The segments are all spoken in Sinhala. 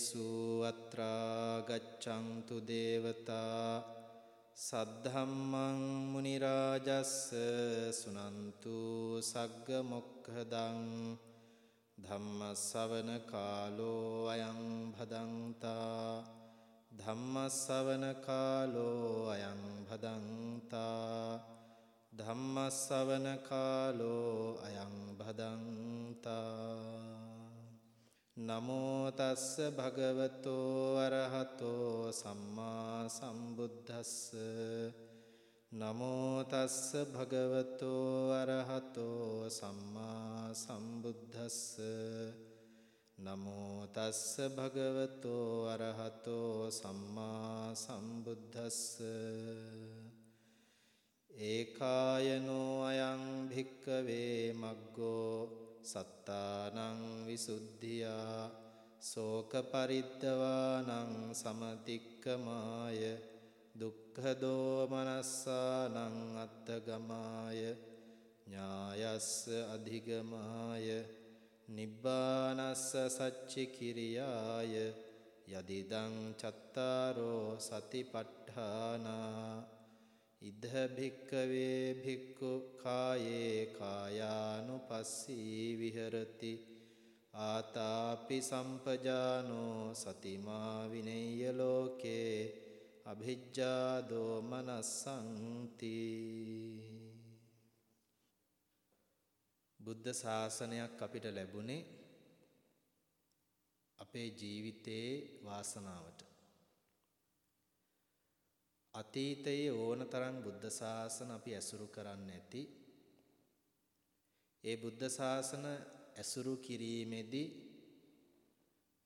චක්කවාලේසු අත්‍රා ගච්ඡන්තු දේවතා සද්ධම්මං මුනි රාජස්ස සුනන්තු සග්ග මොක්ඛදං ධම්ම ශවන කාලෝ අයං භදංතා ධම්ම ශවන කාලෝ අයං භදංතා ධම්ම ශවන කාලෝ අයං භදංතා නමෝ තස්ස භගවතෝ අරහතෝ සම්මා සම්බුද්දස්ස. නමෝ තස්ස භගවතෝ අරහතෝ සම්මා සම්බුද්දස්ස. නමෝ තස්ස භගවතෝ අරහතෝ සම්මා සම්බුද්දස්ස. ඒකායනෝ අයං භික්කවේ මග්ගෝ සත්තානං විසුද්ධියා සෝක පරිද්දවානං සමතික්කමාය දුක්ඛ දෝමනස්සානං අත්තගමාය ඥායස්ස අධිගමාය නිබ්බානස්ස සච්චි කිරියාය යදිදං චත්තාරෝ සතිපට්ඨානා. ඉද භික්කවේ භික්ඛු කායේ කායානුපස්සී විහෙරති. ආතාපි සම්පජානෝ සතිමා විනේය ලෝකේ අභිජ්ජා දෝමනස්සන්ති බුද්ධ ශාසනයක් අපිට ලැබුණේ අපේ ජීවිතයේ වාසනාවට. අතීතයේ ඕනතරම් බුද්ධ ශාසන අපි ඇසුරු කරන්නේ නැති ඒ බුද්ධ ශාසන ඇසුරු කිරීමේදී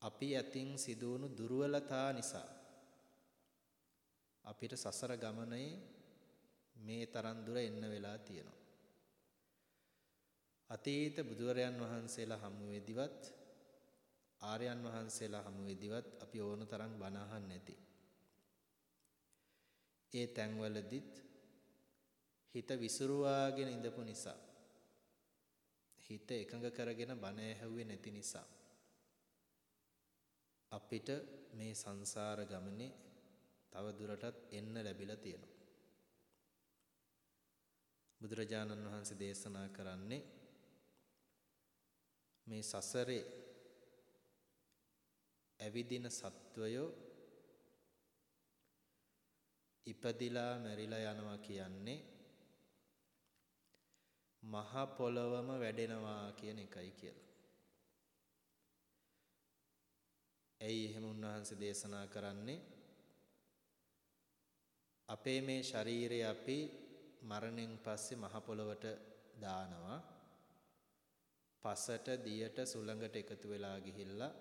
අපි අතින් සිදුවුණු දුර්වලතා නිසා අපිට සසර ගමනේ මේ තරම් දුර එන්න වෙලා තියෙනවා. අතීත බුදුරයන් වහන්සේලා හමු වෙදිවත් ආර්යයන් වහන්සේලා හමු වෙදිවත් අපි ඕන තරම් බණ අහන්නේ නැති. ඒ තැන්වලදිත් හිත විසිරුවාගෙන ඉඳපු නිසා හිත එකඟ කරගෙන බණ ඇහුවේ නැති නිසා අපිට මේ සංසාර ගමනේ තව දුරටත් එන්න ලැබිලා තියෙනවා. බුදුරජාණන් වහන්සේ දේශනා කරන්නේ මේ සසරේ ඇවිදින සත්වයෝ ඉපදිලා මැරිලා යනවා කියන්නේ මහ පොළවම වැඩෙනවා කියන එකයි කියලා. ඇයි එහෙම උන්වහන්සේ දේශනා කරන්නේ? අපේ මේ ශරීරය අපි මරණයෙන් පස්සේ මහ පොළවට දානවා. පසට දියට සුළඟට එකතු වෙලා ගිහිල්ලා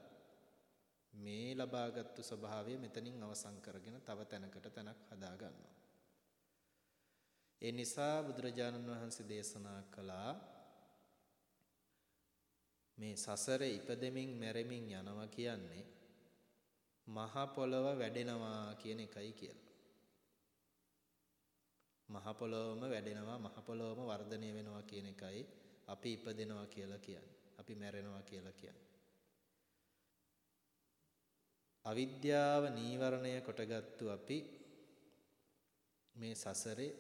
මේ ලබාගත්තු ස්වභාවය මෙතනින් අවසන් කරගෙන තව තැනකට තැනක් හදා ගන්නවා. ඒ නිසා බුදුරජාණන් වහන්සේ දේශනා කළා මේ සසරේ ඉපදෙමින් මැරෙමින් යනවා කියන්නේ මහ පොළව වැඩෙනවා කියන එකයි කියලා. මහ පොළොවම වැඩෙනවා මහ පොළොවම වර්ධනය වෙනවා කියන එකයි අපි ඉපදෙනවා කියලා කියන්නේ. අපි මැරෙනවා කියලා කියන්නේ. අවිද්‍යාව නීවරණය කොටගත්තු අපි මේ සසරේ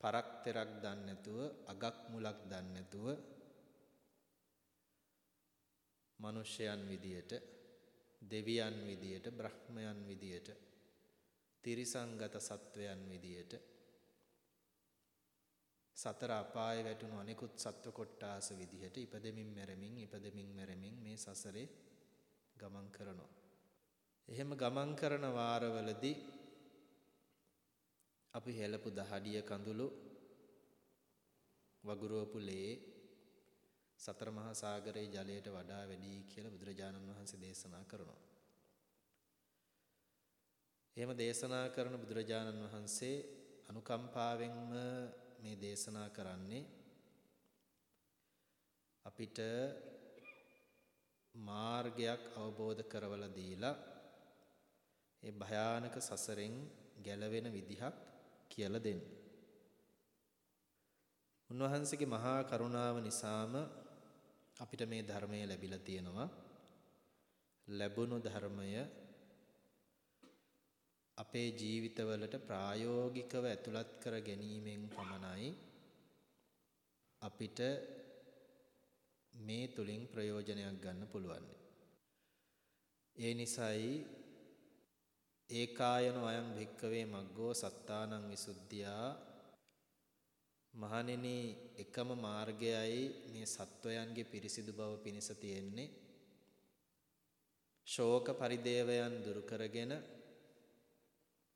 පරක් තෙරක් දන්නේ නැතුව අගක් මුලක් දන්නේ නැතුව මිනිසයන් විදියට දෙවියන් විදියට බ්‍රහ්මයන් විදියට තිරිසංගත සත්වයන් විදියට සතර අපාය වැටුණු අනෙකුත් සත්ව කොට්ටාස විදිහට ඉපදෙමින් මැරෙමින් ඉපදෙමින් මැරෙමින් මේ සසරේ ගමන් කරනවා. එහෙම ගමන් කරන වාරවලදී අපි හෙළපු දහඩිය කඳුළු වගුරුවපු ලේ සතර මහා සාගරයේ ජලයට වඩා වැඩි කියලා බුදුරජාණන් වහන්සේ දේශනා කරනවා. එහෙම දේශනා කරන බුදුරජාණන් වහන්සේ අනුකම්පාවෙන්ම මේ දේශනා කරන්නේ අපිට මාර්ගයක් අවබෝධ කරවලා දීලා ඒ භයානක සසරෙන් ගැලවෙන විදිහක් කියලා දෙන්න. උන්වහන්සේගේ මහා කරුණාව නිසාම අපිට මේ ධර්මය ලැබිලා තියෙනවා. ලැබුණු ධර්මය අපේ ජීවිතවලට ප්‍රායෝගිකව ඇතුළත් කර ගැනීමෙන් පමණයි අපිට මේ තුලින් ප්‍රයෝජනයක් ගන්න පුළුවන්. ඒ නිසායි ඒකායන අයං භික්කවේ මග්ගෝ සත්තානං විසුද්ධියා. මහණෙනි එකම මාර්ගයයි මේ සත්වයන්ගේ පිරිසිදු බව පිණිස තියෙන්නේ. ශෝක පරිදේවයන් දුරු කරගෙන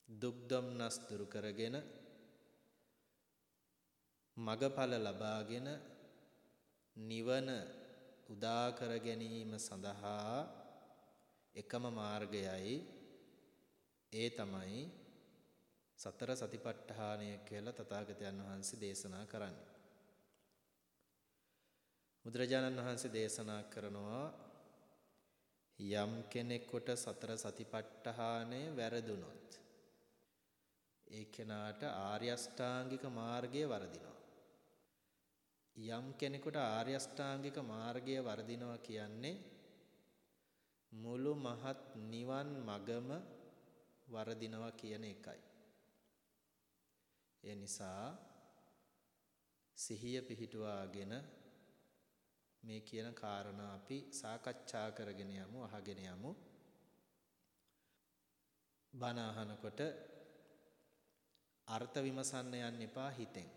දුක් දුම්නස් දුරු කරගෙන මගඵල ලබාගෙන නිවන උදා කර ගැනීම සඳහා එකම මාර්ගයයි. ඒ තමයි සතර සතිපට්ඨානය කියලා තථාගතයන් වහන්සේ දේශනා කරන්නේ. බුදුරජාණන් වහන්සේ දේශනා කරනවා යම් කෙනෙකුට සතර සතිපට්ඨානය වැරදුනොත් ඒ කෙනාට ආර්ය අෂ්ටාංගික මාර්ගය වර්ධිනවා. යම් කෙනෙකුට ආර්ය අෂ්ටාංගික මාර්ගය වර්ධිනවා කියන්නේ මුළු මහත් නිවන් මගම වර්ධිනවා කියන එකයි. ඒ නිසා සිහිය පිහිටුවාගෙන මේ කියන කාරණා අපි සාකච්ඡා කරගෙන යමු අහගෙන යමු. බණ අහනකොට අර්ථ විමසන්න යන්න එපා හිතෙන්.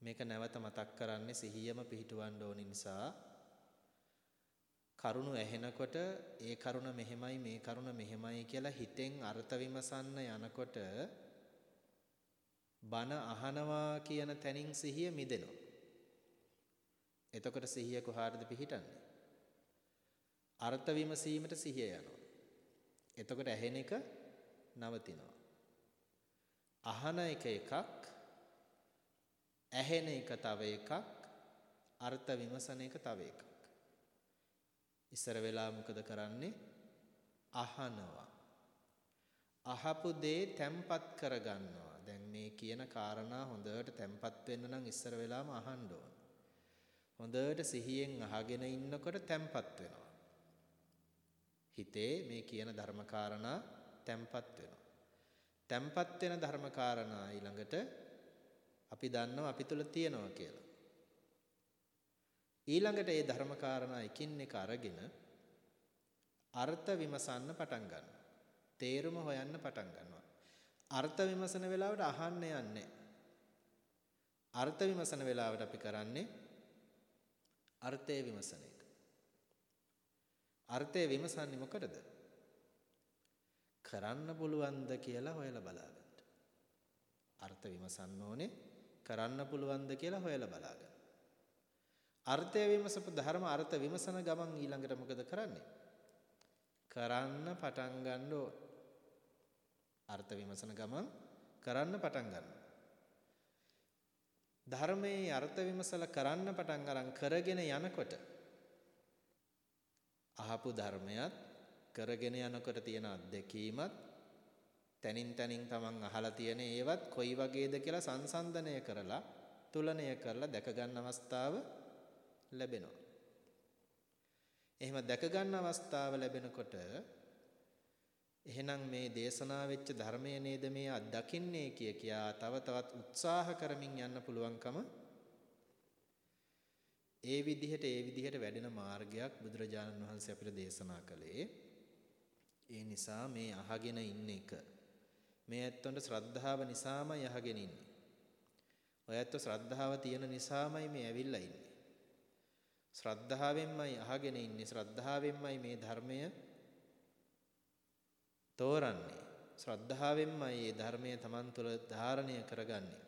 මේක නැවත මතක් කරන්නේ සිහියම පිහිටවන්න ඕන නිසා කරුණු ඇහෙනකොට ඒ කරුණ මෙහෙමයි මේ කරුණ මෙහෙමයි කියලා හිතෙන් අර්ථ විමසන්න යනකොට බන අහනවා කියන තැනින් සිහිය මිදෙනවා. එතකොට සිහිය කොහාටද පිහිටන්නේ? අර්ථ විමසීමට සිහිය යනවා. එතකොට ඇහෙන එක නවතිනවා. අහන එක එකක් ඇහෙන එක තව එකක් අර්ථ විමසන එක තව එකක් ඉස්සර වෙලා මොකද කරන්නේ? අහනවා. අහපු දේ තැම්පත් කරගන්නවා. දැන් මේ කියන කාරණා හොඳට තැම්පත් වෙන්න නම් ඉස්සර වෙලාම අහන්න ඕන. හොඳට සිහියෙන් අහගෙන ඉන්නකොට තැම්පත් වෙනවා. හිතේ මේ කියන ධර්ම කාරණා තැම්පත් වෙනවා. තැම්පත් වෙන ධර්මකාරණා ඊළඟට අපි දන්නවා අපි තුල තියෙනවා කියලා. ඊළඟට ඒ ධර්මකාරණා එකින් එක අරගෙන අර්ථ විමසන්න පටන් ගන්නවා. තේරුම හොයන්න පටන් ගන්නවා. අර්ථ විමසන වෙලාවට අහන්න යන්නේ අර්ථ විමසන වෙලාවට අපි කරන්නේ අර්ථය විමසන එක. අර්ථය විමසන්නේ මොකටද? කරන්න පුළුවන්ද කියලා හොයලා බලන්න. අර්ථ විමසන්න ඕනේ කරන්න පුළුවන්ද කියලා හොයලා බලන්න. අර්ථය විමසපු ධර්ම අර්ථ විමසන ගමන් ඊළඟට මොකද කරන්නේ? කරන්න පටන් ගන්න ඕන. අර්ථ විමසන ගමන් කරන්න පටන් ගන්නවා. ධර්මයේ අර්ථ විමසලා කරන්න පටන් අරන් කරගෙන යනකොට අහපු ධර්මයක් කරගෙන යනකොට තියෙන අත්දැකීමත් තනින් තනින් තමන් අහලා තියෙන ඒවත් කොයි වගේද කියලා සංසන්දනය කරලා තුලනය කරලා දැක ගන්න අවස්ථාව ලැබෙනවා. එහෙම දැක ගන්න අවස්ථාව ලැබෙනකොට එහෙනම් මේ දේශනා වෙච්ච ධර්මය නේද මේ අත්දකින්නේ කිය කියා තව තවත් උත්සාහ කරමින් යන්න පුළුවන්කම ඒ විදිහට ඒ විදිහට වැඩෙන මාර්ගයක් බුදුරජාණන් වහන්සේ අපිට දේශනා කළේ ඒ නිසා මේ අහගෙන ඉන්න එක මේ ඇත්තොන්ට ශ්‍රද්ධාව නිසාමයි අහගෙන ඉන්නේ. ඔය ඇත්තෝ ශ්‍රද්ධාව තියෙන නිසාමයි මේ ඇවිල්ලා ඉන්නේ. ශ්‍රද්ධාවෙන්මයි අහගෙන ඉන්නේ ශ්‍රද්ධාවෙන්මයි මේ ධර්මය තෝරන්නේ. ශ්‍රද්ධාවෙන්මයි මේ ධර්මය Taman තුළ ධාරණය කරගන්නේ.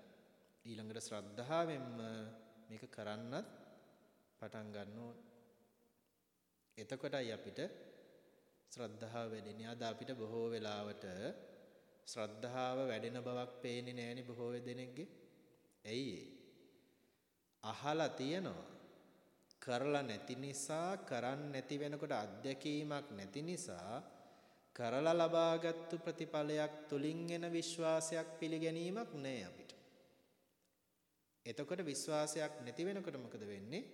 ඊළඟට ශ්‍රද්ධාවෙන්ම මේක කරන්නත් පටන් ගන්න ඕන. එතකොටයි අපිට ශ්‍රද්ධාව වැඩෙන්නේ. අද අපිට බොහෝ වෙලාවට ශ්‍රද්ධාව වැඩෙන බවක් පේන්නේ නැහෙනි බොහෝ දෙනෙක්ගේ. ඇයි අහලා තියනවා. කරලා නැති නිසා කරන්න නැති වෙනකොට අත්දැකීමක් නැති නිසා කරලා ලබාගත්තු ප්‍රතිඵලයක් තුලින් එන විශ්වාසයක් පිළිගැනීමක් නැහැ අපිට. එතකොට විශ්වාසයක් නැති වෙනකොට මොකද වෙන්නේ?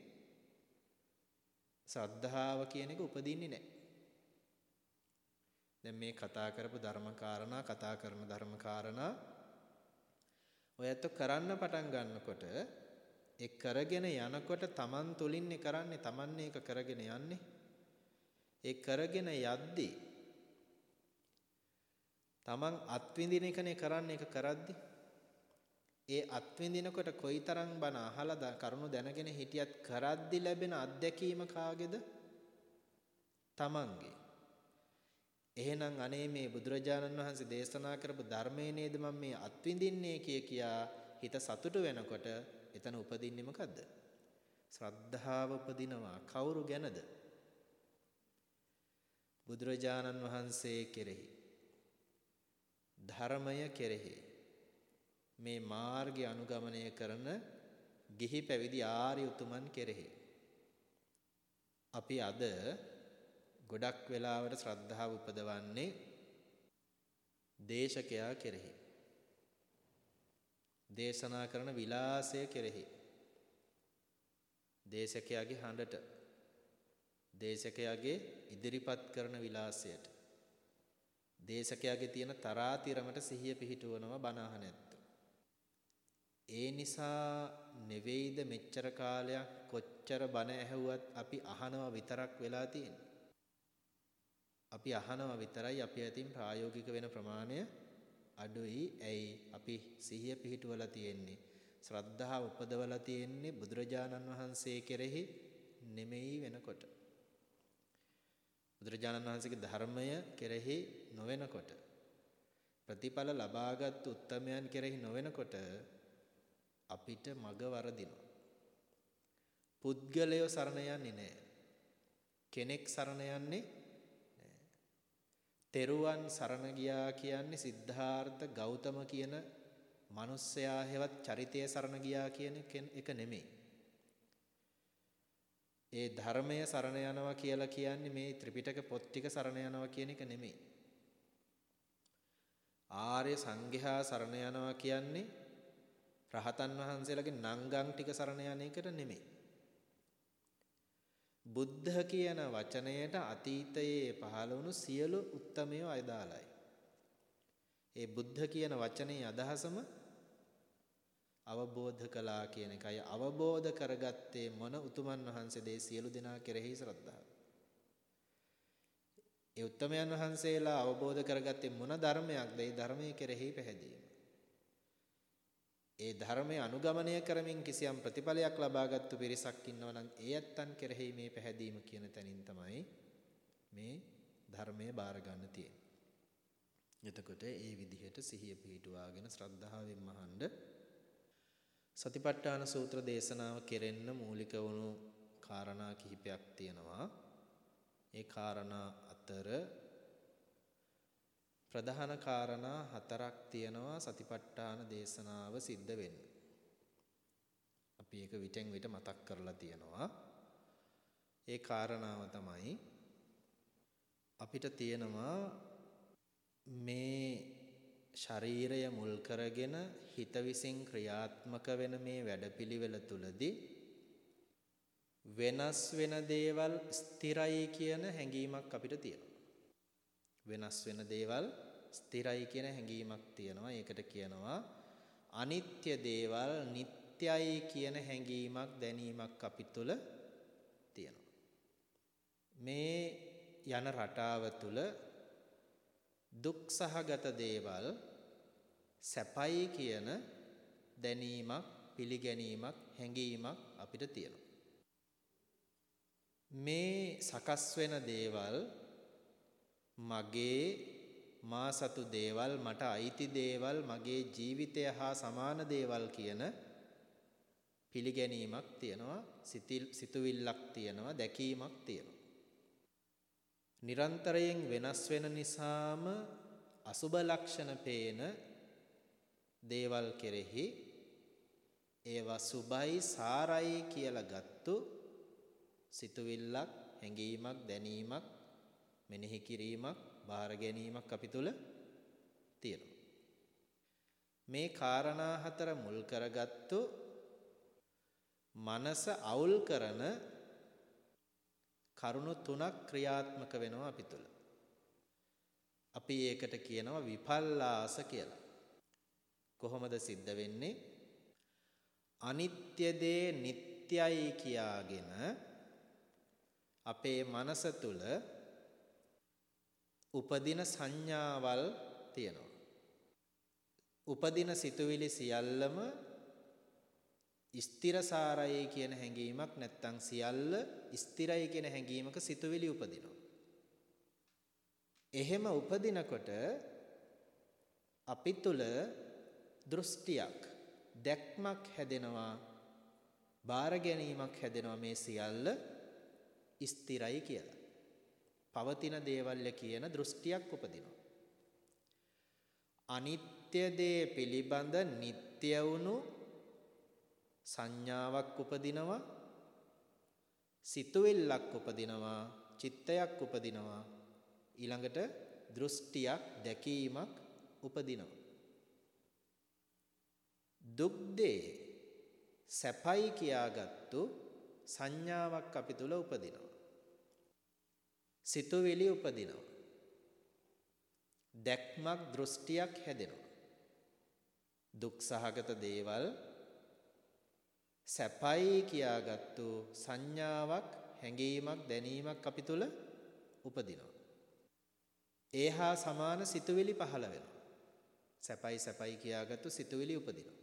ශ්‍රද්ධාව කියන එක උපදින්නේ නැහැ. දැන් මේ කතා කරපු ධර්මකාරණා කතා කරන ධර්මකාරණා ඔයත් කරන්න පටන් ගන්නකොට ඒ කරගෙන යනකොට Taman තුලින්නේ කරන්නේ Taman ඒක කරගෙන යන්නේ. ඒ කරගෙන යද්දී Taman අත්විඳින එකනේ කරන්නේ ඒක කරද්දී. ඒ අත්විඳිනකොට කොයිතරම් බණ අහලා කරුණු දැනගෙන හිටියත් කරද්දී ලැබෙන අත්දැකීම කාගේද? Tamanගේ. එහෙනම් අනේ මේ බුදුරජාණන් වහන්සේ දේශනා කරපු ධර්මයේ නේද මම මේ අත්විඳින්නේ කිය කියා හිත සතුටු වෙනකොට එතන උපදින්නේ මොකද්ද? ශ්‍රද්ධාව උපදිනවා. කවුරු ගැනද? බුදුරජාණන් වහන්සේ කෙරෙහි. ධර්මය කෙරෙහි. මේ මාර්ගය අනුගමනය කරන ගිහි පැවිදි ආර්ය උතුමන් කෙරෙහි. අපි අද ගොඩක් වෙලාවට ශ්‍රද්ධාව උපදවන්නේ දේශකයා කෙරෙහි. දේශනා කරන විලාසය කෙරෙහි. දේශකයාගේ හඬට දේශකයාගේ ඉදිරිපත් කරන විලාසයට දේශකයාගේ තියෙන තරාතිරමට සිහිය පිහිටුවනවා බණ ඇත්තෝ. ඒ නිසා නෙවෙයිද මෙච්චර කාලයක් කොච්චර බණ ඇහුවත් අපි අහනවා විතරක් වෙලා තියෙන්නේ. අපි අහනවා විතරයි අපි අතින් ප්‍රායෝගික වෙන ප්‍රමාණය අඩුයි. ඇයි අපි සිහිය පිහිටුවලා තියෙන්නේ? ශ්‍රද්ධාව උපදවලා තියෙන්නේ බුදුරජාණන් වහන්සේ කෙරෙහි නෙමෙයි වෙනකොට. බුදුරජාණන් වහන්සේගේ ධර්මය කෙරෙහි නොවෙනකොට ප්‍රතිඵල ලබාගත් උත්තමයන් කෙරෙහි නොවෙනකොට අපිට මග වරදිනවා. පුද්ගලය සරණ යන්නේ නැහැ. කෙනෙක් සරණ යන්නේ තෙරුවන් සරණ ගියා කියන්නේ සිද්ධාර්ථ ගෞතම කියන මිනිස්සයා හෙවත් චරිතය සරණ ගියා කියන එක නෙමෙයි. ඒ ධර්මය සරණ යනවා කියලා කියන්නේ මේ ත්‍රිපිටක පොත් ටික සරණ යනවා කියන එක නෙමෙයි. ආර්ය සංඝයා සරණ යනවා කියන්නේ රහතන් වහන්සේලාගේ නංගන් ටික සරණ යන එකට නෙමෙයි. බුද්ධ කියන වචනයට අතීතයේ පහළ වුණු සියලු උත්තමයෝ අයදාලයි. ඒ බුද්ධ කියන වචනේ අදහසම අවබෝධ කළා කියන එකයි අවබෝධ කරගත්තේ මොන උතුමන් වහන්සේද සියලු දෙනා කෙරෙහි ශ්‍රද්ධාව. ඒ උත්තමයන් වහන්සේලා අවබෝධ කරගත්තේ මොන ධර්මයක්ද? ඒ ධර්මයේ කෙරෙහි පැහැදීම. ඒ ධර්මය අනුගමනය කරමින් කිසියම් ප්‍රතිඵලයක් ලබාගත්තු පිරිසක් ඉන්නවා නම් ඒ ඇත්තන් කෙරෙහි මේ පැහැදීම කියන තැනින් තමයි මේ ධර්මය බාර ගන්න තියෙන්නේ. එතකොට ඒ විදිහට සිහිය පිහිටුවාගෙන ශ්‍රද්ධාවෙන් මහඬ සතිපට්ඨාන සූත්‍ර දේශනාව කෙරෙන්න මූලික වුණු කාරණා කිහිපයක් තියෙනවා. ඒ කාරණා අතර ප්‍රධාන කාරණා හතරක් තියෙනවා සතිපට්ඨාන දේශනාව සිද්ධ වෙන්න. අපි ඒක විටෙන් විට මතක් කරලා තියෙනවා. ඒ කාරණාව තමයි අපිට තියෙනවා මේ ශරීරය මුල් කරගෙන හිත විසින් ක්‍රියාත්මක වෙන මේ වැඩපිළිවෙල තුලදී වෙනස් වෙන දේවල් ස්ථිරයි කියන හැඟීමක් අපිට තියෙනවා. වෙනස් වෙන දේවල් ස්ථිරයි කියන හැඟීමක් තියෙනවා. ඒකට කියනවා අනිත්‍ය දේවල් නිට්ටයයි කියන හැඟීමක් දැනීමක් අපි තුල තියෙනවා. මේ යන රටාව තුල දුක් සහගත දේවල් සැපයි කියන දැනීමක් පිළිගැනීමක් හැඟීමක් අපිට තියෙනවා. මේ සකස් වෙන දේවල් මගේ මා සතු දේවල් මට අයිති දේවල් මගේ ජීවිතය හා සමාන දේවල් කියන පිළිගැනීමක් තියෙනවා සිතුවිල්ලක් තියෙනවා දැකීමක් තියෙනවා. නිරන්තරයෙන් වෙනස් වෙන නිසාම අසුබ ලක්ෂණ පේන දේවල් කෙරෙහි ඒවා සුබයි සාරයි කියලා ගත්තු සිතුවිල්ලක් හැඟීමක් දැනීමක් මෙනෙහි කිරීමක් බාර ගැනීමක් අපි තුල තියෙනවා. මේ காரணා හතර මුල් කරගත්තු මනස අවුල් කරන කරුණු තුනක් ක්‍රියාත්මක වෙනවා අපි තුල. අපි ඒකට කියනවා විපල්ලාස කියලා. කොහොමද සිද්ධ වෙන්නේ? අනිත්‍ය දේ නිට්ටයයි කියාගෙන අපේ මනස තුල උපදින සංඥාවල් තියෙනවා. උපදින සිතුවිලි සියල්ලම ස්ථිරසාරයි කියන හැඟීමක් නැත්තම් සියල්ල ස්ථිරයි කියන හැඟීමක සිතුවිලි උපදිනවා. එහෙම උපදිනකොට අපි තුල දෘෂ්ටියක් දැක්මක් හැදෙනවා බාර ගැනීමක් හැදෙනවා මේ සියල්ල ස්ථිරයි කියලා. පවතින දේවල්ය කියන දෘෂ්ටියක් උපදිනවා. අනිත්‍ය දේ පිළිබඳ නিত্য වුණු සංඥාවක් උපදිනවා සිතුවිල්ලක් උපදිනවා චිත්තයක් උපදිනවා ඊළඟට දෘෂ්ටියක් දැකීමක් උපදිනවා දුක් දේ සැපයි කියාගත්තු සංඥාවක් අපි තුල උපදිනවා සිතුවිලි උපදිනවා. දැක්මක් දෘෂ්ටියක් හැදෙනවා. දුක් සහගත දේවල් සැපයි කියාගත්තු සංඥාවක් හැඟීමක් දැනීමක් අපි තුල උපදිනවා. ඒ හා සමාන සිතුවිලි පහළ වෙනවා. සැපයි සැපයි කියාගත්තු සිතුවිලි උපදිනවා.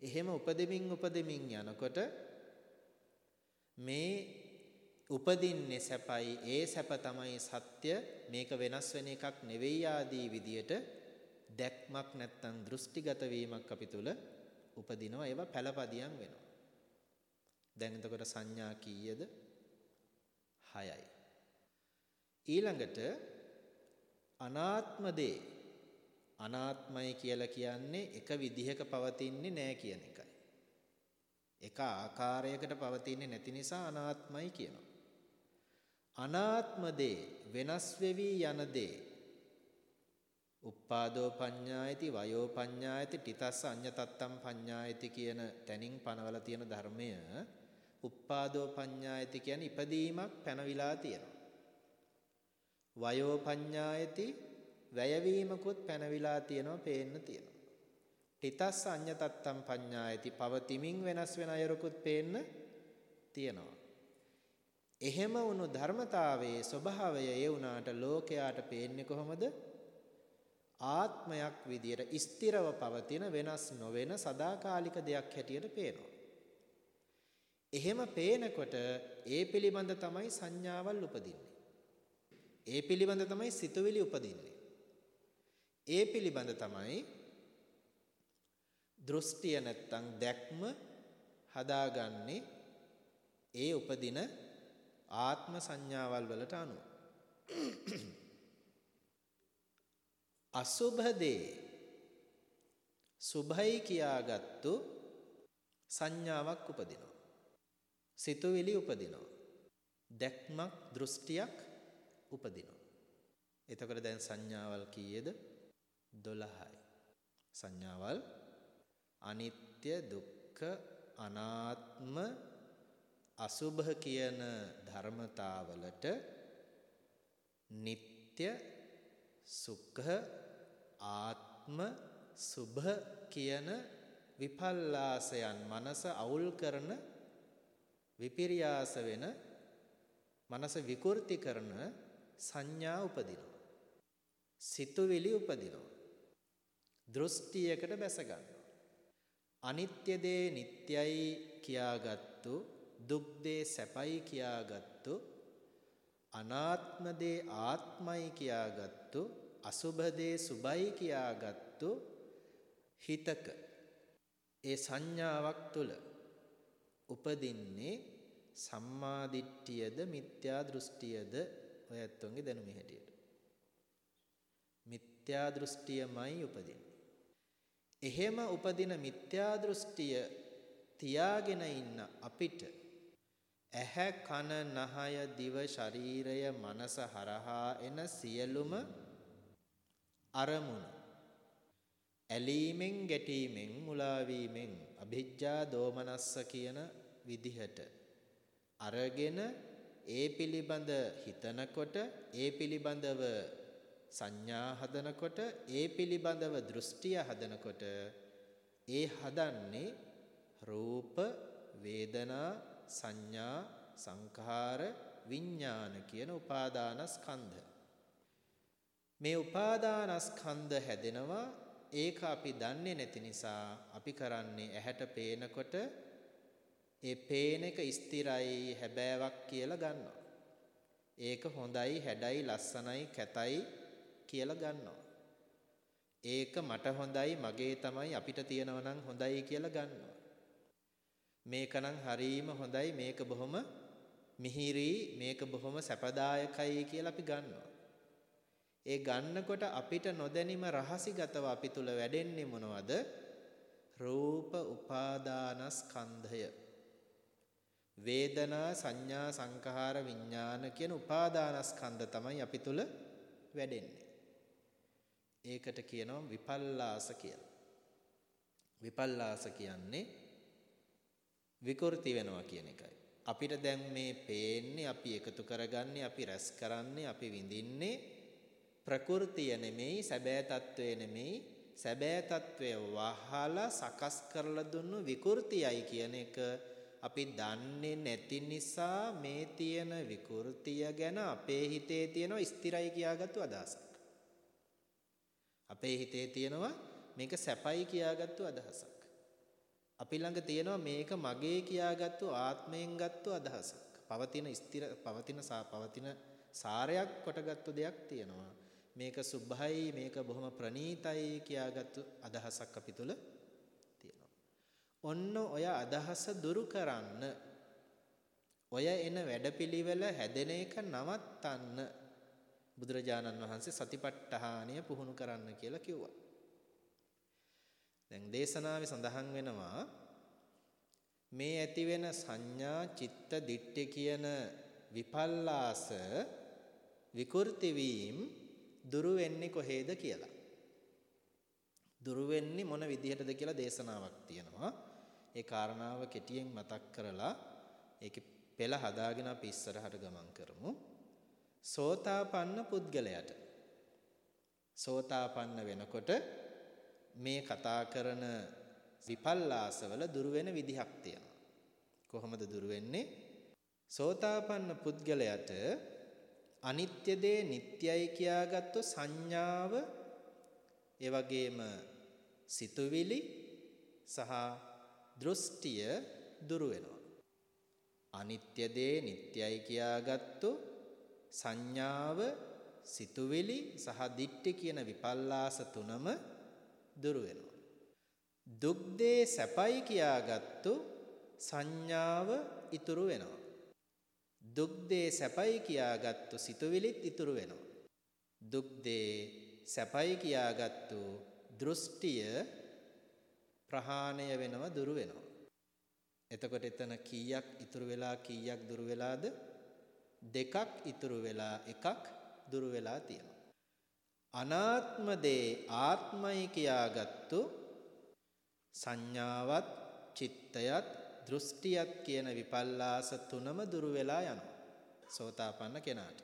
එහෙම උපදෙමින් උපදෙමින් යනකොට මේ උපදින්නේ සැපයි ඒ සැප තමයි සත්‍ය. මේක වෙනස් වෙන එකක් නෙවෙයි ආදී විදියට දැක්මක් නැත්තම් දෘෂ්ටිගත වීමක් අපි තුල උපදිනවා ඒවා පළපදියම් වෙනවා. දැන් එතකොට සංඥා කීයද? 6යි ඊළඟට අනාත්ම දේ. අනාත්මයි කියලා කියන්නේ එක විදිහක පවතින්නේ නැහැ කියන එකයි. එක ආකාරයකට පවතින්නේ නැති නිසා අනාත්මයි කියනවා. අනාත්ම දේ වෙනස් වෙවි යන දේ. උප්පාදෝ පඤ්ඤායති වයෝ පඤ්ඤායති ටිතස්ස අඤ්ඤතත්තම් පඤ්ඤායති කියන තැනින් පනවලා තියෙන ධර්මය උප්පාදෝ පඤ්ඤායති කියන්නේ ඉපදීමක් පැනවිලා තියෙනවා. වයෝ පඤ්ඤායති වැයවීමකුත් පැනවිලා තියෙනවා පේන්න තියෙනවා. ටිතස්ස අඤ්ඤතත්තම් පඤ්ඤායති පවතිමින් වෙනස් වෙන අයරුකුත් පේන්න තියෙනවා. එහෙම වුණු ධර්මතාවයේ ස්වභාවය ඒ වුණාට ලෝකයාට පේන්නේ කොහොමද? ආත්මයක් විදියට ස්ථිරව පවතින වෙනස් නොවන සදාකාලික දෙයක් හැටියට පේනවා. එහෙම පේනකොට ඒ පිළිබඳ තමයි සංඥාවල් උපදින්නේ. ඒ පිළිබඳ තමයි සිතුවිලි උපදින්නේ. ඒ පිළිබඳ තමයි දෘෂ්ටිය නැත්තම් දැක්ම හදාගන්නේ ඒ උපදින ආත්ම සංඥාවල් වලට අනුව. අසුභ දේ සුභයි කියාගත්තු සංඥාවක් උපදිනවා. සිතුවිලි උපදිනවා. දැක්මක් දෘෂ්ටියක් උපදිනවා. එතකොට දැන් සංඥාවල් කීයද? 12යි සංඥාවල් අනිත්‍ය දුක්ඛ අනාත්ම අසුභ කියන ධර්මතාවලට නিত্য සුඛ ආත්ම සුභ කියන විපල්ලාසයන් මනස අවුල් කරන විපිරියාස වෙන මනස විකෘති කරන සංඥා උපදිනවා. සිතුවිලි උපදිනවා. දෘෂ්ටියකට බැස ගන්නවා. අනිත්‍ය දේ නිට්යයි කියාගත්තු දුක් දේ සැපයි කියාගත්තු අනාත්ම දේ ආත්මයි කියාගත්තු අසුභ දේ සුභයි කියාගත්තු හිතක. ඒ සංඥාවක් තුල උපදින්නේ සම්මා දිට්ඨියද මිත්‍යා දෘෂ්ටියද? ඔය ඇත්තොන්ගේ දැනුමේ හැටියට. මිත්‍යා දෘෂ්ටියමයි උපදින්නේ. එහෙම උපදින මිත්‍යා දෘෂ්ටිය තියාගෙන ඉන්න අපිට ඇහැ කන නහය දිව ශරීරය මනස හරහා එන සියලුම අරමුණු. ඇලීමෙන් ගැටීමෙන් මුලාවීමෙන් අභිජ්ජා දෝමනස්ස කියන විදිහට අරගෙන ඒ පිළිබඳ හිතනකොට ඒ පිළිබඳව සංඥා හදනකොට ඒ පිළිබඳව දෘෂ්ටිය හදනකොට ඒ හදන්නේ රූප වේදනා සංඥා සංඛාර විඥාන කියන උපාදානස්කන්ධ මේ උපාදානස්කන්ධ හැදෙනවා ඒක අපි දන්නේ නැති නිසා අපි කරන්නේ ඇහැට පේනකොට ඒ පේන එක ස්ථිරයි හැබෑවක් කියලා ගන්නවා. ඒක හොඳයි හැඩයි ලස්සනයි කැතයි කියලා ගන්නවා. ඒක මට හොඳයි මගේ තමයි අපිට තියෙනවා නම් හොඳයි කියලා ගන්නවා. මේක නම් හරීම හොඳයි මේක බොහොම මිහිරි මේක බොහොම සැපදායකයි කියලා අපි ගන්නවා. ඒ ගන්නකොට අපිට නොදැනීම රහසිගතව අපි තුල වැඩෙන්නේ මොනවද? රූප උපාදානස්කන්ධය. වේදනා සංඥා සංඛාර විඥාන කියන උපාදානස්කන්ධ තමයි අපි තුල වැඩෙන්නේ. ඒකට කියනවා විපල්ලාස කියලා. විපල්ලාස කියන්නේ විකෘති වෙනවා කියන එකයි. අපිට දැන් මේ පේන්නේ අපි එකතු කරගන්නේ අපි රැස් කරන්නේ අපි විඳින්නේ ප්‍රകൃතිය නෙමෙයි සැබෑ తත්වය නෙමෙයි. සැබෑ తත්වය වහලා සකස් කරලා දුන්නු විකෘතියයි කියන එක අපි දන්නේ නැති නිසා මේ තියෙන විකෘතිය ගැන අපේ හිතේ තියෙන ස්ථිරයි කියාගත්තු අදහසක්. අපේ හිතේ තියෙනවා මේක සැපයි කියාගත්තු අදහසක්. අපි ළඟ තියෙනවා මේක මගේ කියාගත්තු ආත්මයෙන් ගත්තු අදහසක්. පවතින ස්ථිර පවතින පවතින සාරයක් කොටගත්තු දෙයක් තියෙනවා. මේක සුභයි මේක බොහොම ප්‍රණීතයි කියාගත්තු අදහසක් අපි තුල තියෙනවා. ඔන්න ඔය අදහස දුරු කරන්න ඔය එන වැඩපිළිවෙල හැදෙන එක නවත්තන්න බුදුරජාණන් වහන්සේ සතිපට්ඨානය පුහුණු කරන්න කියලා කිව්වා. දැන් දේශනාවේ සඳහන් වෙනවා මේ ඇති වෙන සංඥා චිත්ත දිට්ඨි කියන විපල්ලාස විකෘති වීම දුරු වෙන්නේ කොහේද කියලා. දුරු වෙන්නේ මොන විදිහටද කියලා දේශනාවක් තියෙනවා. ඒ කාරණාව කෙටියෙන් මතක් කරලා ඒකේ පෙළ හදාගෙන අපි ඉස්සරහට ගමන් කරමු. සෝතාපන්න පුද්ගලයාට සෝතාපන්න වෙනකොට මේ කතා කරන විපල්ලාසවල දුරු වෙන විදිහක් තියෙනවා. කොහොමද දුරු වෙන්නේ? සෝතාපන්න පුද්ගලයාට අනිත්‍ය දේ නිට්යයි කියාගත්තු සංඥාව ඒ වගේම සිතුවිලි සහ දෘෂ්ටිය දුරු වෙනවා. අනිත්‍ය දේ නිට්යයි කියාගත්තු සංඥාව සිතුවිලි සහ දිට්ඨි කියන විපල්ලාස තුනම දුරු වෙනවා. දුක් දේ සැපයි කියාගත්තු සංඥාව ඉතුරු වෙනවා. දුක් දේ සැපයි කියාගත්තු සිතුවිලිත් ඉතුරු වෙනවා. දුක් දේ සැපයි කියාගත්තු දෘෂ්ටිය ප්‍රහාණය වෙනව දුරු වෙනවා. එතකොට එතන කීයක් ඉතුරු වෙලා කීයක් දුරු වෙලාද? දෙකක් ඉතුරු වෙලා එකක් දුරු වෙලා තියෙනවා. අනාත්ම දේ ආත්මයි කියාගත්තු සංඥාවත් චිත්තයත් දෘෂ්ටියත් කියන විපල්ලාස තුනම දුරු වෙලා යනවා. සෝතාපන්න කෙනාට.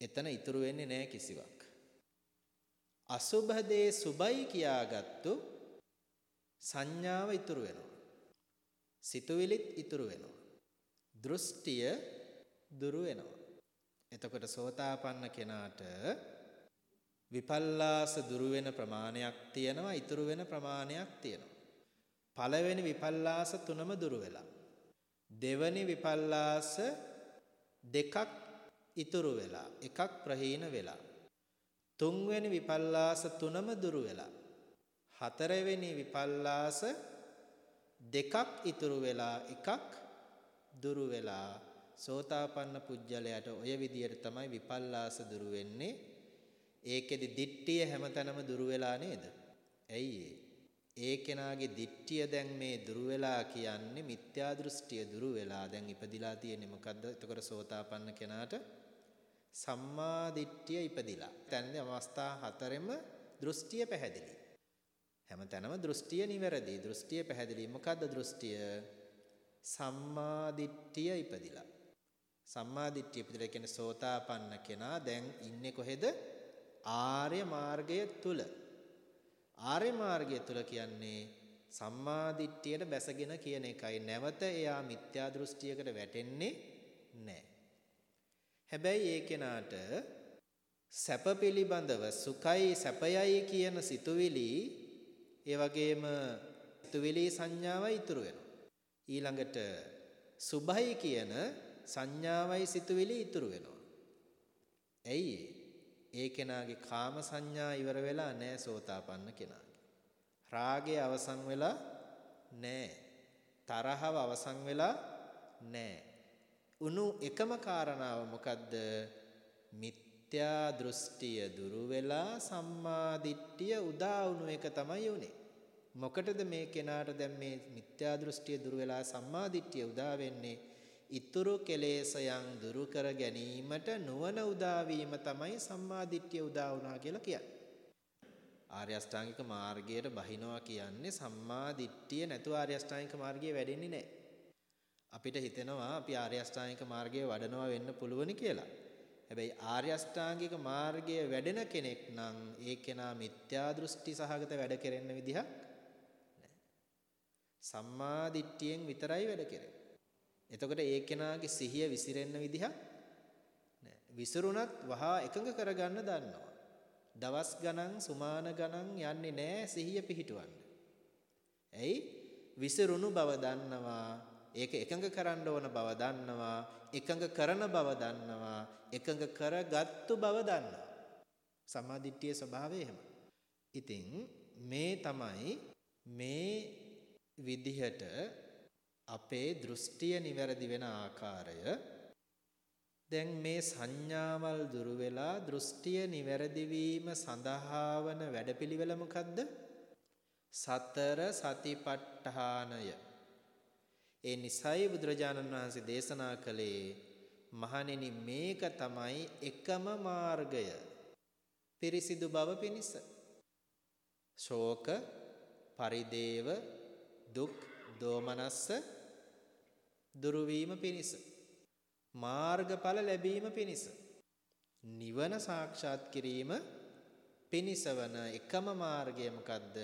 එතන ඉතුරු වෙන්නේ නැහැ කිසිවක්. අසුභ දේ සුබයි කියාගත්තු සංඥාව ඉතුරු වෙනවා. සිතුවිලිත් ඉතුරු වෙනවා. දෘෂ්ටිය දුරු වෙනවා. එතකොට සෝතාපන්න කෙනාට විපල්ලාස දුරු වෙන ප්‍රමාණයක් තියෙනවා ඉතුරු වෙන ප්‍රමාණයක් තියෙනවා. පළවෙනි විපල්ලාස තුනම දුරු වෙලා. දෙවනි විපල්ලාස දෙකක් ඉතුරු වෙලා එකක් ප්‍රහීන වෙලා. තුන්වෙනි විපල්ලාස තුනම දුරු වෙලා. හතරවෙනි විපල්ලාස දෙකක් ඉතුරු වෙලා එකක් දුරු වෙලා සෝතාපන්න පුජ්‍යලයට ඔය විදියට තමයි විපල්ලාස දුරු වෙන්නේ. ඒකෙදි දිට්ඨිය හැමතැනම දුරු වෙලා නේද? ඇයි ඒ කෙනාගේ දිට්ඨිය දැන් මේ දුරු වෙලා කියන්නේ මිත්‍යා දෘෂ්ටිය දුරු වෙලා දැන් ඉපදිලා තියෙන්නේ මොකද්ද? එතකොට සෝතාපන්න කෙනාට සම්මා දිට්ඨිය ඉපදිලා. දැන් අවස්ථා හතරෙම දෘෂ්ටිය පැහැදිලි. හැමතැනම දෘෂ්ටිය නිවැරදි. දෘෂ්ටිය පැහැදිලි. මොකද්ද දෘෂ්ටිය? සම්මා දිට්ඨිය ඉපදිලා. සම්මා දිට්ඨිය පිටර කියන්නේ සෝතාපන්න කෙනා දැන් ඉන්නේ කොහෙද? ආර්ය මාර්ගය තුල. ආර්ය මාර්ගය තුල කියන්නේ සම්මා දිට්ඨියට බැසගෙන කියන එකයි. නැවත එයා මිත්‍යා දෘෂ්ටියකට වැටෙන්නේ නැහැ. හැබැයි ඒ කෙනාට සැප පිළිබඳව සුඛයි සැපයයි කියන සිතුවිලි ඒ වගේම සිතුවිලි සංඥාවයි ඉතුරු වෙනවා. ඊළඟට සුභයි කියන සංඥාවයි සිතුවිලි ඉතුරු වෙනවා. ඇයි ඒ කෙනාගේ කාම සංඥා ඉවර වෙලා නැහැ සෝතාපන්න කෙනාගේ. රාගය අවසන් වෙලා නැහැ. තරහව අවසන් වෙලා නැහැ. උණු එකම කාරණාව මොකද්ද? මිත්‍යා දෘෂ්ටිය දුරු වෙලා සම්මා දිට්ඨිය උදා වුණු එක තමයි උනේ. මොකටද මේ කෙනාට දැන් මේ මිත්‍යා දෘෂ්ටිය දුරු වෙලා සම්මා දිට්ඨිය උදා වෙන්නේ? ඉතුරු කෙලෙසයන් දුරු කර ගැනීමට නුවණ උදා වීම තමයි සම්මා දිට්ඨිය උදා වුණා කියලා කියන්නේ. ආර්ය අෂ්ටාංගික මාර්ගයට බහිනවා කියන්නේ සම්මා දිට්ඨිය නැතුව ආර්ය අෂ්ටාංගික මාර්ගය වැඩෙන්නේ නැහැ. අපිට හිතෙනවා අපි ආර්ය අෂ්ටාංගික මාර්ගය වඩනවා වෙන්න පුළුවනි කියලා. හැබැයි ආර්ය අෂ්ටාංගික මාර්ගය වැඩෙන කෙනෙක් නම් ඒ කෙනා මිත්‍යා දෘෂ්ටි සහගත වැඩ කෙරෙන්න විදිහක් නැහැ. සම්මා දිට්ඨියෙන් විතරයි වැඩ කෙරෙන්නේ. එතකොට ඒ කෙනාගේ සිහිය විසිරෙන්න විදිහක් නැහැ. විසිරුණත් වහා එකඟ කරගන්න දන්නවා. දවස් ගණන් සුමාන ගණන් යන්නේ නැහැ සිහිය පිහිටවන්න. ඇයි? විසිරුණු බව දන්නවා. ඒක එකඟ කරන්න ඕන බව දන්නවා. එකඟ කරන බව දන්නවා. එකඟ කරගත්තු බව දන්නවා. සමාධිට්ඨියේ ස්වභාවය එහෙම. ඉතින් මේ තමයි මේ විදිහට අපේ දෘෂ්ටිය නිවැරදි වෙන ආකාරය දැන් මේ සංඥාවල් දුරු වෙලා දෘෂ්ටිය නිවැරදි වීම සඳහා වන වැඩපිළිවෙල මොකද්ද? සතර සතිපට්ඨානය. ඒ නිසයි බුදුරජාණන් වහන්සේ දේශනා කළේ මහණෙනි මේක තමයි එකම මාර්ගය. පිරිසිදු බව පිණිස. ශෝක, පරිදේව, දුක්, දෝමනස්ස දුරු වීම පිණිස. මාර්ගඵල ලැබීම පිණිස. නිවන සාක්ෂාත් කිරීම පිණිස වන එකම මාර්ගය මොකද්ද?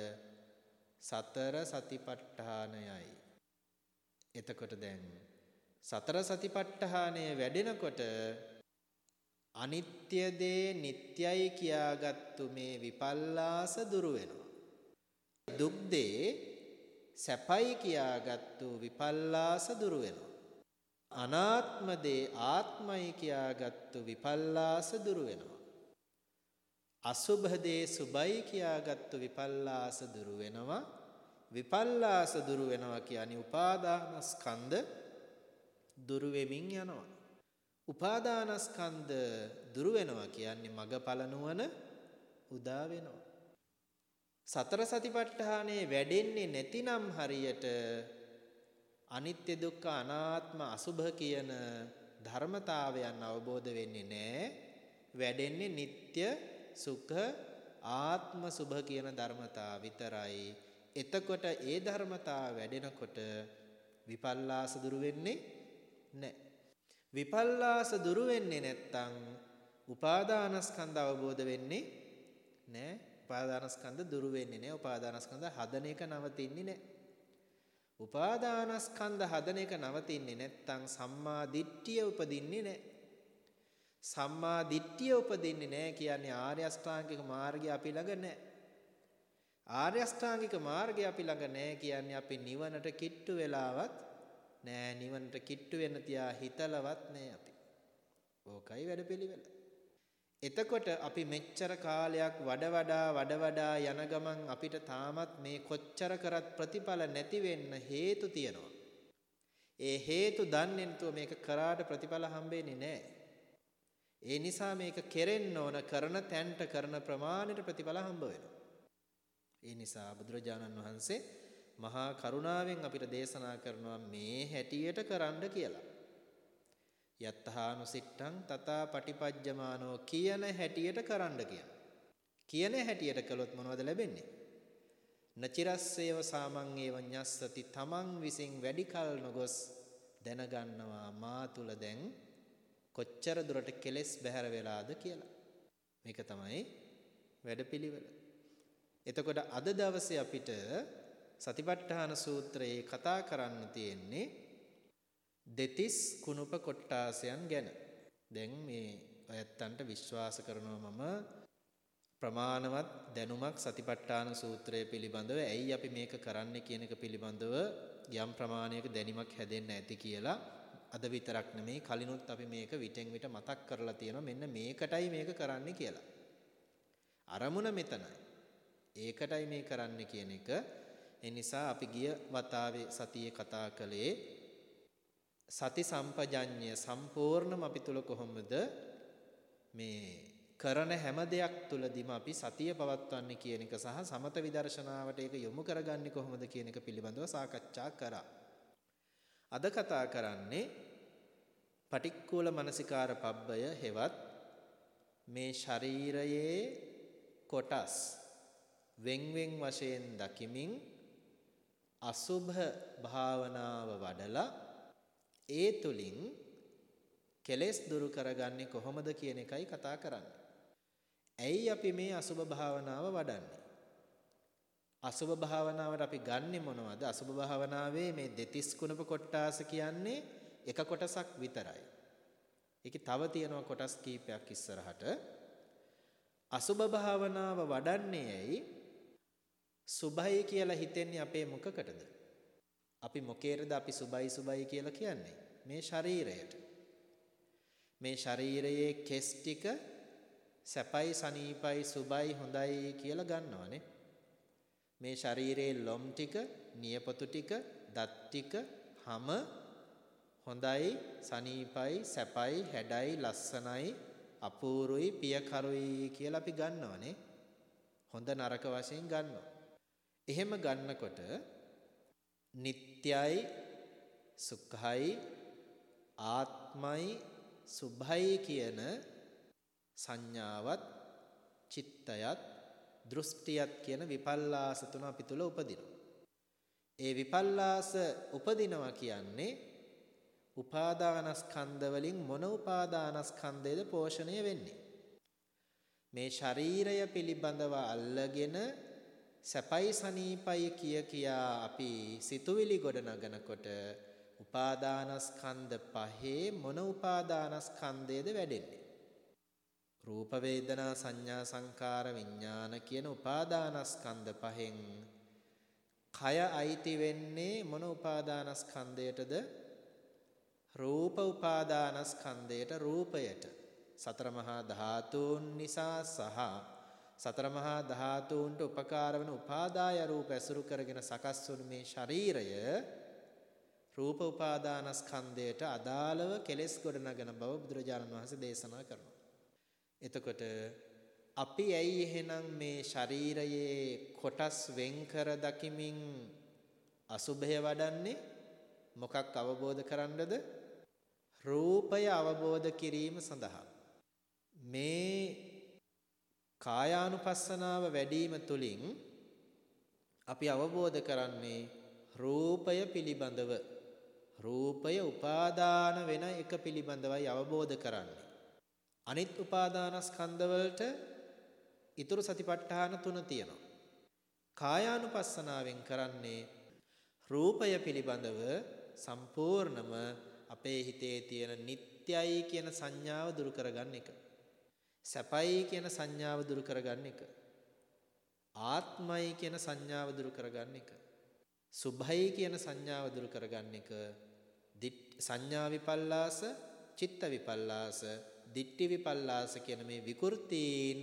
සතර සතිපට්ඨානයයි. එතකොට දැන් සතර සතිපට්ඨානය වැඩෙනකොට අනිත්‍ය දේ නිට්යයි කියාගත්තු මේ විපල්ලාස දුරු වෙනවා. දුක් දේ සැපයි කියාගත්තු විපල්ලාස දුරු වෙනවා. අනාත්ම දේ ආත්මයි කියාගත්තු විපල්ලාස දුරු වෙනවා. අසුභ දේ සුභයි කියාගත්තු විපල්ලාස දුරු වෙනවා. විපල්ලාස දුරු වෙනවා කියන්නේ උපාදානස්කන්ධ දුරු වෙමින් යනවා. උපාදානස්කන්ධ දුරු වෙනවා කියන්නේ මගපල නුවණ උදා වෙනවා. සතර සතිපට්ඨානයේ වැඩෙන්නේ නැතිනම් හරියට අනිත්‍ය දුක්ඛ අනාත්ම අසුභ කියන ධර්මතාවයන් අවබෝධ වෙන්නේ නැහැ. වැඩෙන්නේ නিত্য සුඛ ආත්ම සුභ කියන ධර්මතා විතරයි. එතකොට ඒ ධර්මතා වැඩෙනකොට විපල්ලාස දුරු වෙන්නේ නැහැ. විපල්ලාස දුරු වෙන්නේ නැත්තම් උපාදානස්කන්ධ අවබෝධ වෙන්නේ නැහැ. උපාදානස්කන්ධ දුරු වෙන්නේ නැහැ. උපාදානස්කන්ධ හදන එක නවතින්නේ නැහැ. උපාදානස්කන්ධ හදන එක නවතින්නේ නැත්නම් සම්මා දිට්ඨිය උපදින්නේ නැහැ. සම්මා දිට්ඨිය උපදින්නේ නැහැ කියන්නේ ආර්ය අෂ්ටාංගික මාර්ගය අපි ළඟ නැහැ. ආර්ය අෂ්ටාංගික මාර්ගය අපි ළඟ නැහැ කියන්නේ අපි නිවනට කිට්ටු වෙලාවත් නෑ නිවනට කිට්ටු වෙන්න තියා හිතලවත් නෑ අපි. ඕකයි වැඩපිළිවෙල. එතකොට අපි මෙච්චර කාලයක් වඩ වඩා වඩ වඩා යන ගමන් අපිට තාමත් මේ කොච්චර කරත් ප්‍රතිඵල නැති වෙන්න හේතු තියෙනවා. ඒ හේතු දන්නේ නැතුව මේක කරාට ප්‍රතිඵල හම්බෙන්නේ නැහැ. ඒ නිසා මේක කෙරෙන්න ඕන කරන තැන්ට කරන ප්‍රමාණයට ප්‍රතිඵල හම්බ වෙනවා. ඒ නිසා බුදුරජාණන් වහන්සේ මහා කරුණාවෙන් අපිට දේශනා කරනවා මේ හැටියට කරන්න කියලා. යත්තහානුසිට්ඨං තථා පටිපජ්ජමානෝ කියන හැටියට කරන්න කියන. කියන හැටියට කළොත් මොනවද ලැබෙන්නේ? නචිරස්සේව සාමං ඒව ඤස්සති තමන් විසින් වැඩි කල නොගොස් දැනගන්නවා මා තුල දැන් කොච්චර දුරට කෙලෙස් බැහැර වෙලාද කියලා. මේක තමයි වැඩපිළිවෙල. එතකොට අද දවසේ අපිට සතිපට්ඨාන සූත්‍රයේ කතා කරන්න තියෙන්නේ දෙතිස් කුණුප කොට්ටාසයන් ගැන. දැන් මේ ඔයත්තන්ට විශ්වාස කරනවා මම ප්‍රමාණවත් දැනුමක් සතිපට්ඨාන සූත්‍රය පිළිබඳව ඇයි අපි මේක කරන්නේ කියන එක පිළිබඳව යම් ප්‍රමාණයක දැනීමක් හැදෙන්න ඇති කියලා අද විතරක් නෙමෙයි කලිනුත් අපි මේක විටෙන් විට මතක් කරලා තියෙනවා මෙන්න මේකටයි මේක කරන්නේ කියලා. අරමුණ මෙතනයි. ඒකටයි මේ කරන්න කියන එක. ඒ නිසා අපි ගිය වතාවේ සතියේ කතා කළේ සති සම්පජඤ්ඤය සම්පූර්ණම අපි තුල කොහොමද මේ කරන හැම දෙයක් තුලදීම අපි සතිය පවත්වන්නේ කියන එක සහ සමත විදර්ශනාවට ඒක යොමු කරගන්නේ කොහොමද කියන එක පිළිබඳව සාකච්ඡා කරා. අද කතා කරන්නේ පටික්කුල මනසිකාර පබ්බය හෙවත් මේ ශරීරයේ කොටස් වෙන්වෙන් වශයෙන් දකිමින් අසුභ භාවනාව වඩලා ඒ තුලින් කෙලෙස් දුරු කරගන්නේ කොහොමද කියන එකයි කතා කරන්නේ. ඇයි අපි මේ අසුභ භාවනාව වඩන්නේ? අසුභ භාවනාවට අපි ගන්නෙ මොනවද? අසුභ භාවනාවේ මේ දෙතිස් කුණප කොටාස කියන්නේ එක කොටසක් විතරයි. ඒකේ තව තියෙනවා කොටස් කීපයක් ඉස්සරහට. අසුභ භාවනාව වඩන්නේ ඇයි? සුභයි කියලා හිතෙන්නේ අපේ මොකකටද? අපි මොකේද අපි සුභයි සුභයි කියලා කියන්නේ? මේ ශරීරයට. මේ ශරීරයේ කෙස් ටික සැපයි සනීපයි සුබයි හොඳයි කියලා ගන්නවනේ. මේ ශරීරයේ ලොම් ටික, නියපොතු ටික, දත් ටික, හම හොඳයි, සනීපයි, සැපයි, හැඩයි, ලස්සනයි, අපූරුයි, පියකරුයි කියලා අපි ගන්නවනේ. හොඳ නරක වශයෙන් ගන්නවා. එහෙම ගන්නකොට නිට්ටයයි, සුඛයි, ආත්මයි, සුභයි කියන සංඥාවත් චිත්තයත් දෘෂ්ටියත් කියන විපල්ලාස තුන අපි තුල උපදිනවා. ඒ විපල්ලාස උපදිනවා කියන්නේ උපාදානස්කන්ධ වලින් මොන උපාදානස්කන්ධයද පෝෂණය වෙන්නේ? මේ ශරීරය පිළිබඳව අල්ලගෙන සැපයි සනීපයි කිය කියා අපි සිතුවිලි ගොඩනගනකොට උපාදානස්කන්ධ පහේ මොන උපාදානස්කන්ධයද වැඩෙන්නේ? රූප වේදනා සංඥා සංකාර විඥාන කියන උපාදානස්කන්ධ පහෙන් කය අයිති වෙන්නේ මොන උපාදානස්කන්ධයටද රූප උපාදානස්කන්ධයට රූපයට සතර මහා ධාතුන් නිසා සහ සතර මහා ධාතුන්ට උපකාර වන උපාදාය රූප ඇසුරු කරගෙන සකස් වුණු මේ ශරීරය රූප උපාදානස්කන්ධයට අදාළව කෙලෙස් ගොඩනගන බව බුදුරජාණන් වහන්සේ දේශනා කරනවා. එතකොට අපි ඇයි එහෙනම් මේ ශරීරයේ කොටස් වෙන්කර දකිමින් අසුභය වඩන්නේ? මොකක් අවබෝධ කරන්නද? රූපය අවබෝධ කිරීම සඳහා. මේ කායානුපස්සනාව වැඩිම තුලින් අපි අවබෝධ කරන්නේ රූපය පිළිබඳව රූපය උපාදාන වෙන එක පිළිබඳවයි අවබෝධ කරන්නේ අනිත් උපාදානස්කන්ධ වලට ඊතුරු සතිපට්ඨාන තුන තියෙනවා. කායානුපස්සනාවෙන් කරන්නේ රූපය පිළිබඳව සම්පූර්ණම අපේ හිතේ තියෙන නිට්ටයයි කියන සංඥාව දුරු කරගන්න එක. සැපයි කියන සංඥාව දුරු කරගන්න එක. ආත්මයි කියන සංඥාව දුරු කරගන්න එක. සුභයි කියන සංඥාව දුරු කරගන්න එක. සංඥා විපල්ලාස, චිත්ත විපල්ලාස, දිට්ඨි විපල්ලාස කියන මේ විකෘතීන්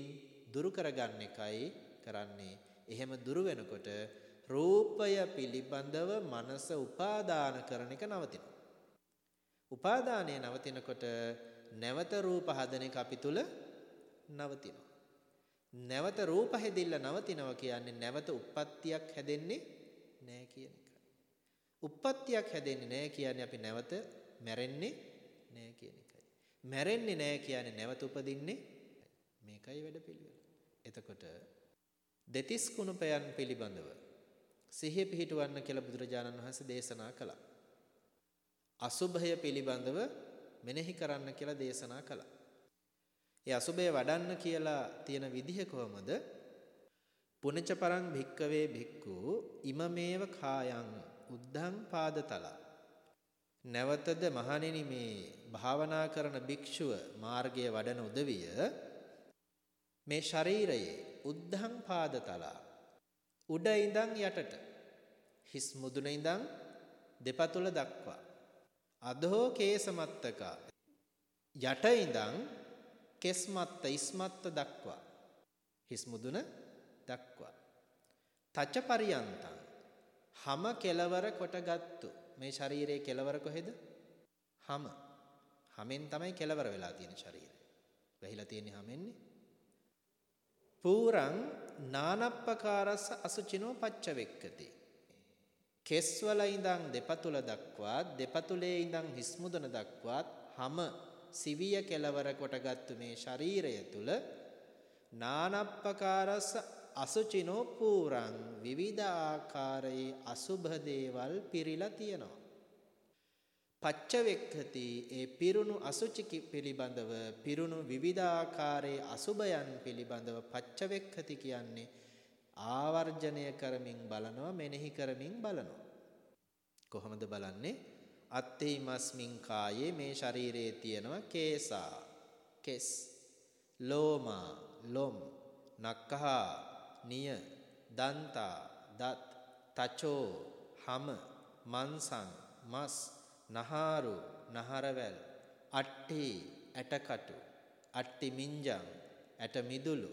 දුරු කරගන්න එකයි කරන්නේ. එහෙම දුරු වෙනකොට රූපය පිළිබඳව මනස උපාදාන කරන එක නවතිනවා. උපාදානය නවතිනකොට නැවත රූප හදන එක අපි තුල නවතිනවා. නැවත රූප හැදිල්ල නවතිනවා කියන්නේ නැවත උප්පත්තියක් හැදෙන්නේ නැහැ කියන එක. උප්පත්තියක් හැදෙන්නේ නැහැ කියන්නේ අපි නැවත මැරෙන්නේ නැහැ කියන එක. මැරෙන්නේ නැහැ කියන්නේ නැවත උපදින්නේ මේකයි වැඩපිළිවෙල. එතකොට දෙතිස් කුණපයන් පිළිබඳව සිහිය පිහිටවන්න කියලා බුදුරජාණන් වහන්සේ දේශනා කළා. අසුභය පිළිබඳව මෙනෙහි කරන්න කියලා දේශනා කළා. ඒ අසුබය වඩන්න කියලා තියෙන විදිහ කොහොමද? පුනච පරං භික්කවේ භික්ඛු ඉමමේව කායං උද්ධං පාදතල. නැවතද මහණෙනි මේ භාවනා කරන භික්ෂුව මාර්ගයේ වඩන උදවිය මේ ශරීරයේ උද්ධං පාදතල. උඩ ඉඳන් යටට. හිස් මුදුන ඉඳන් දෙපතුල දක්වා. අධෝ කේසමත්තක. යට ඉඳන් කෙස්මත්ත ඉස්මත්ත දක්වා. හිස් මුදුන දක්වා. තච පරියන්තං. හම කෙලවර කොටගත්තු. මේ ශරීරයේ කෙලවර කොහෙද? හම. හමෙන් තමයි කෙලවර වෙලා තියෙන ශරීරය. වැහිලා තියෙන්නේ හමෙන්නේ. පූරං නානප්පකාරස්ස අසුචිනෝ පච්චවෙක්කති. කෙස්වල ඉඳන් දෙපතුල දක්වාත් දෙපතුලේ ඉඳන් හිස් මුදුන දක්වාත් හම සිවිය කෙලවර කොටගත්තු මේ ශරීරය තුල නානප්පකාරස්ස අසුචිනෝ පූරං විවිධ ආකාරයේ අසුභ දේවල් පිරීලා තියෙනවා. පච්චවෙක්ඛති ඒ පිරුණු අසුචි පිළිබඳව පිරුණු විවිධාකාරයේ අසුභයන් පිළිබඳව පච්චවෙක්ඛති කියන්නේ ආවර්ජණය කරමින් බලනවා මෙනෙහි කරමින් බලනවා. කොහොමද බලන්නේ? අත්තේමස්මින් කායේ මේ ශරීරයේ තියෙනවා කේසා කෙස් ලෝමා ලොම් නක්ඛා නිය දන්තා දත් තචෝ හම මන්සං මස් නහාරු නහරවැල් අට්ටි ඇටකටු අට්ටි මිංජං ඇට මිදුළු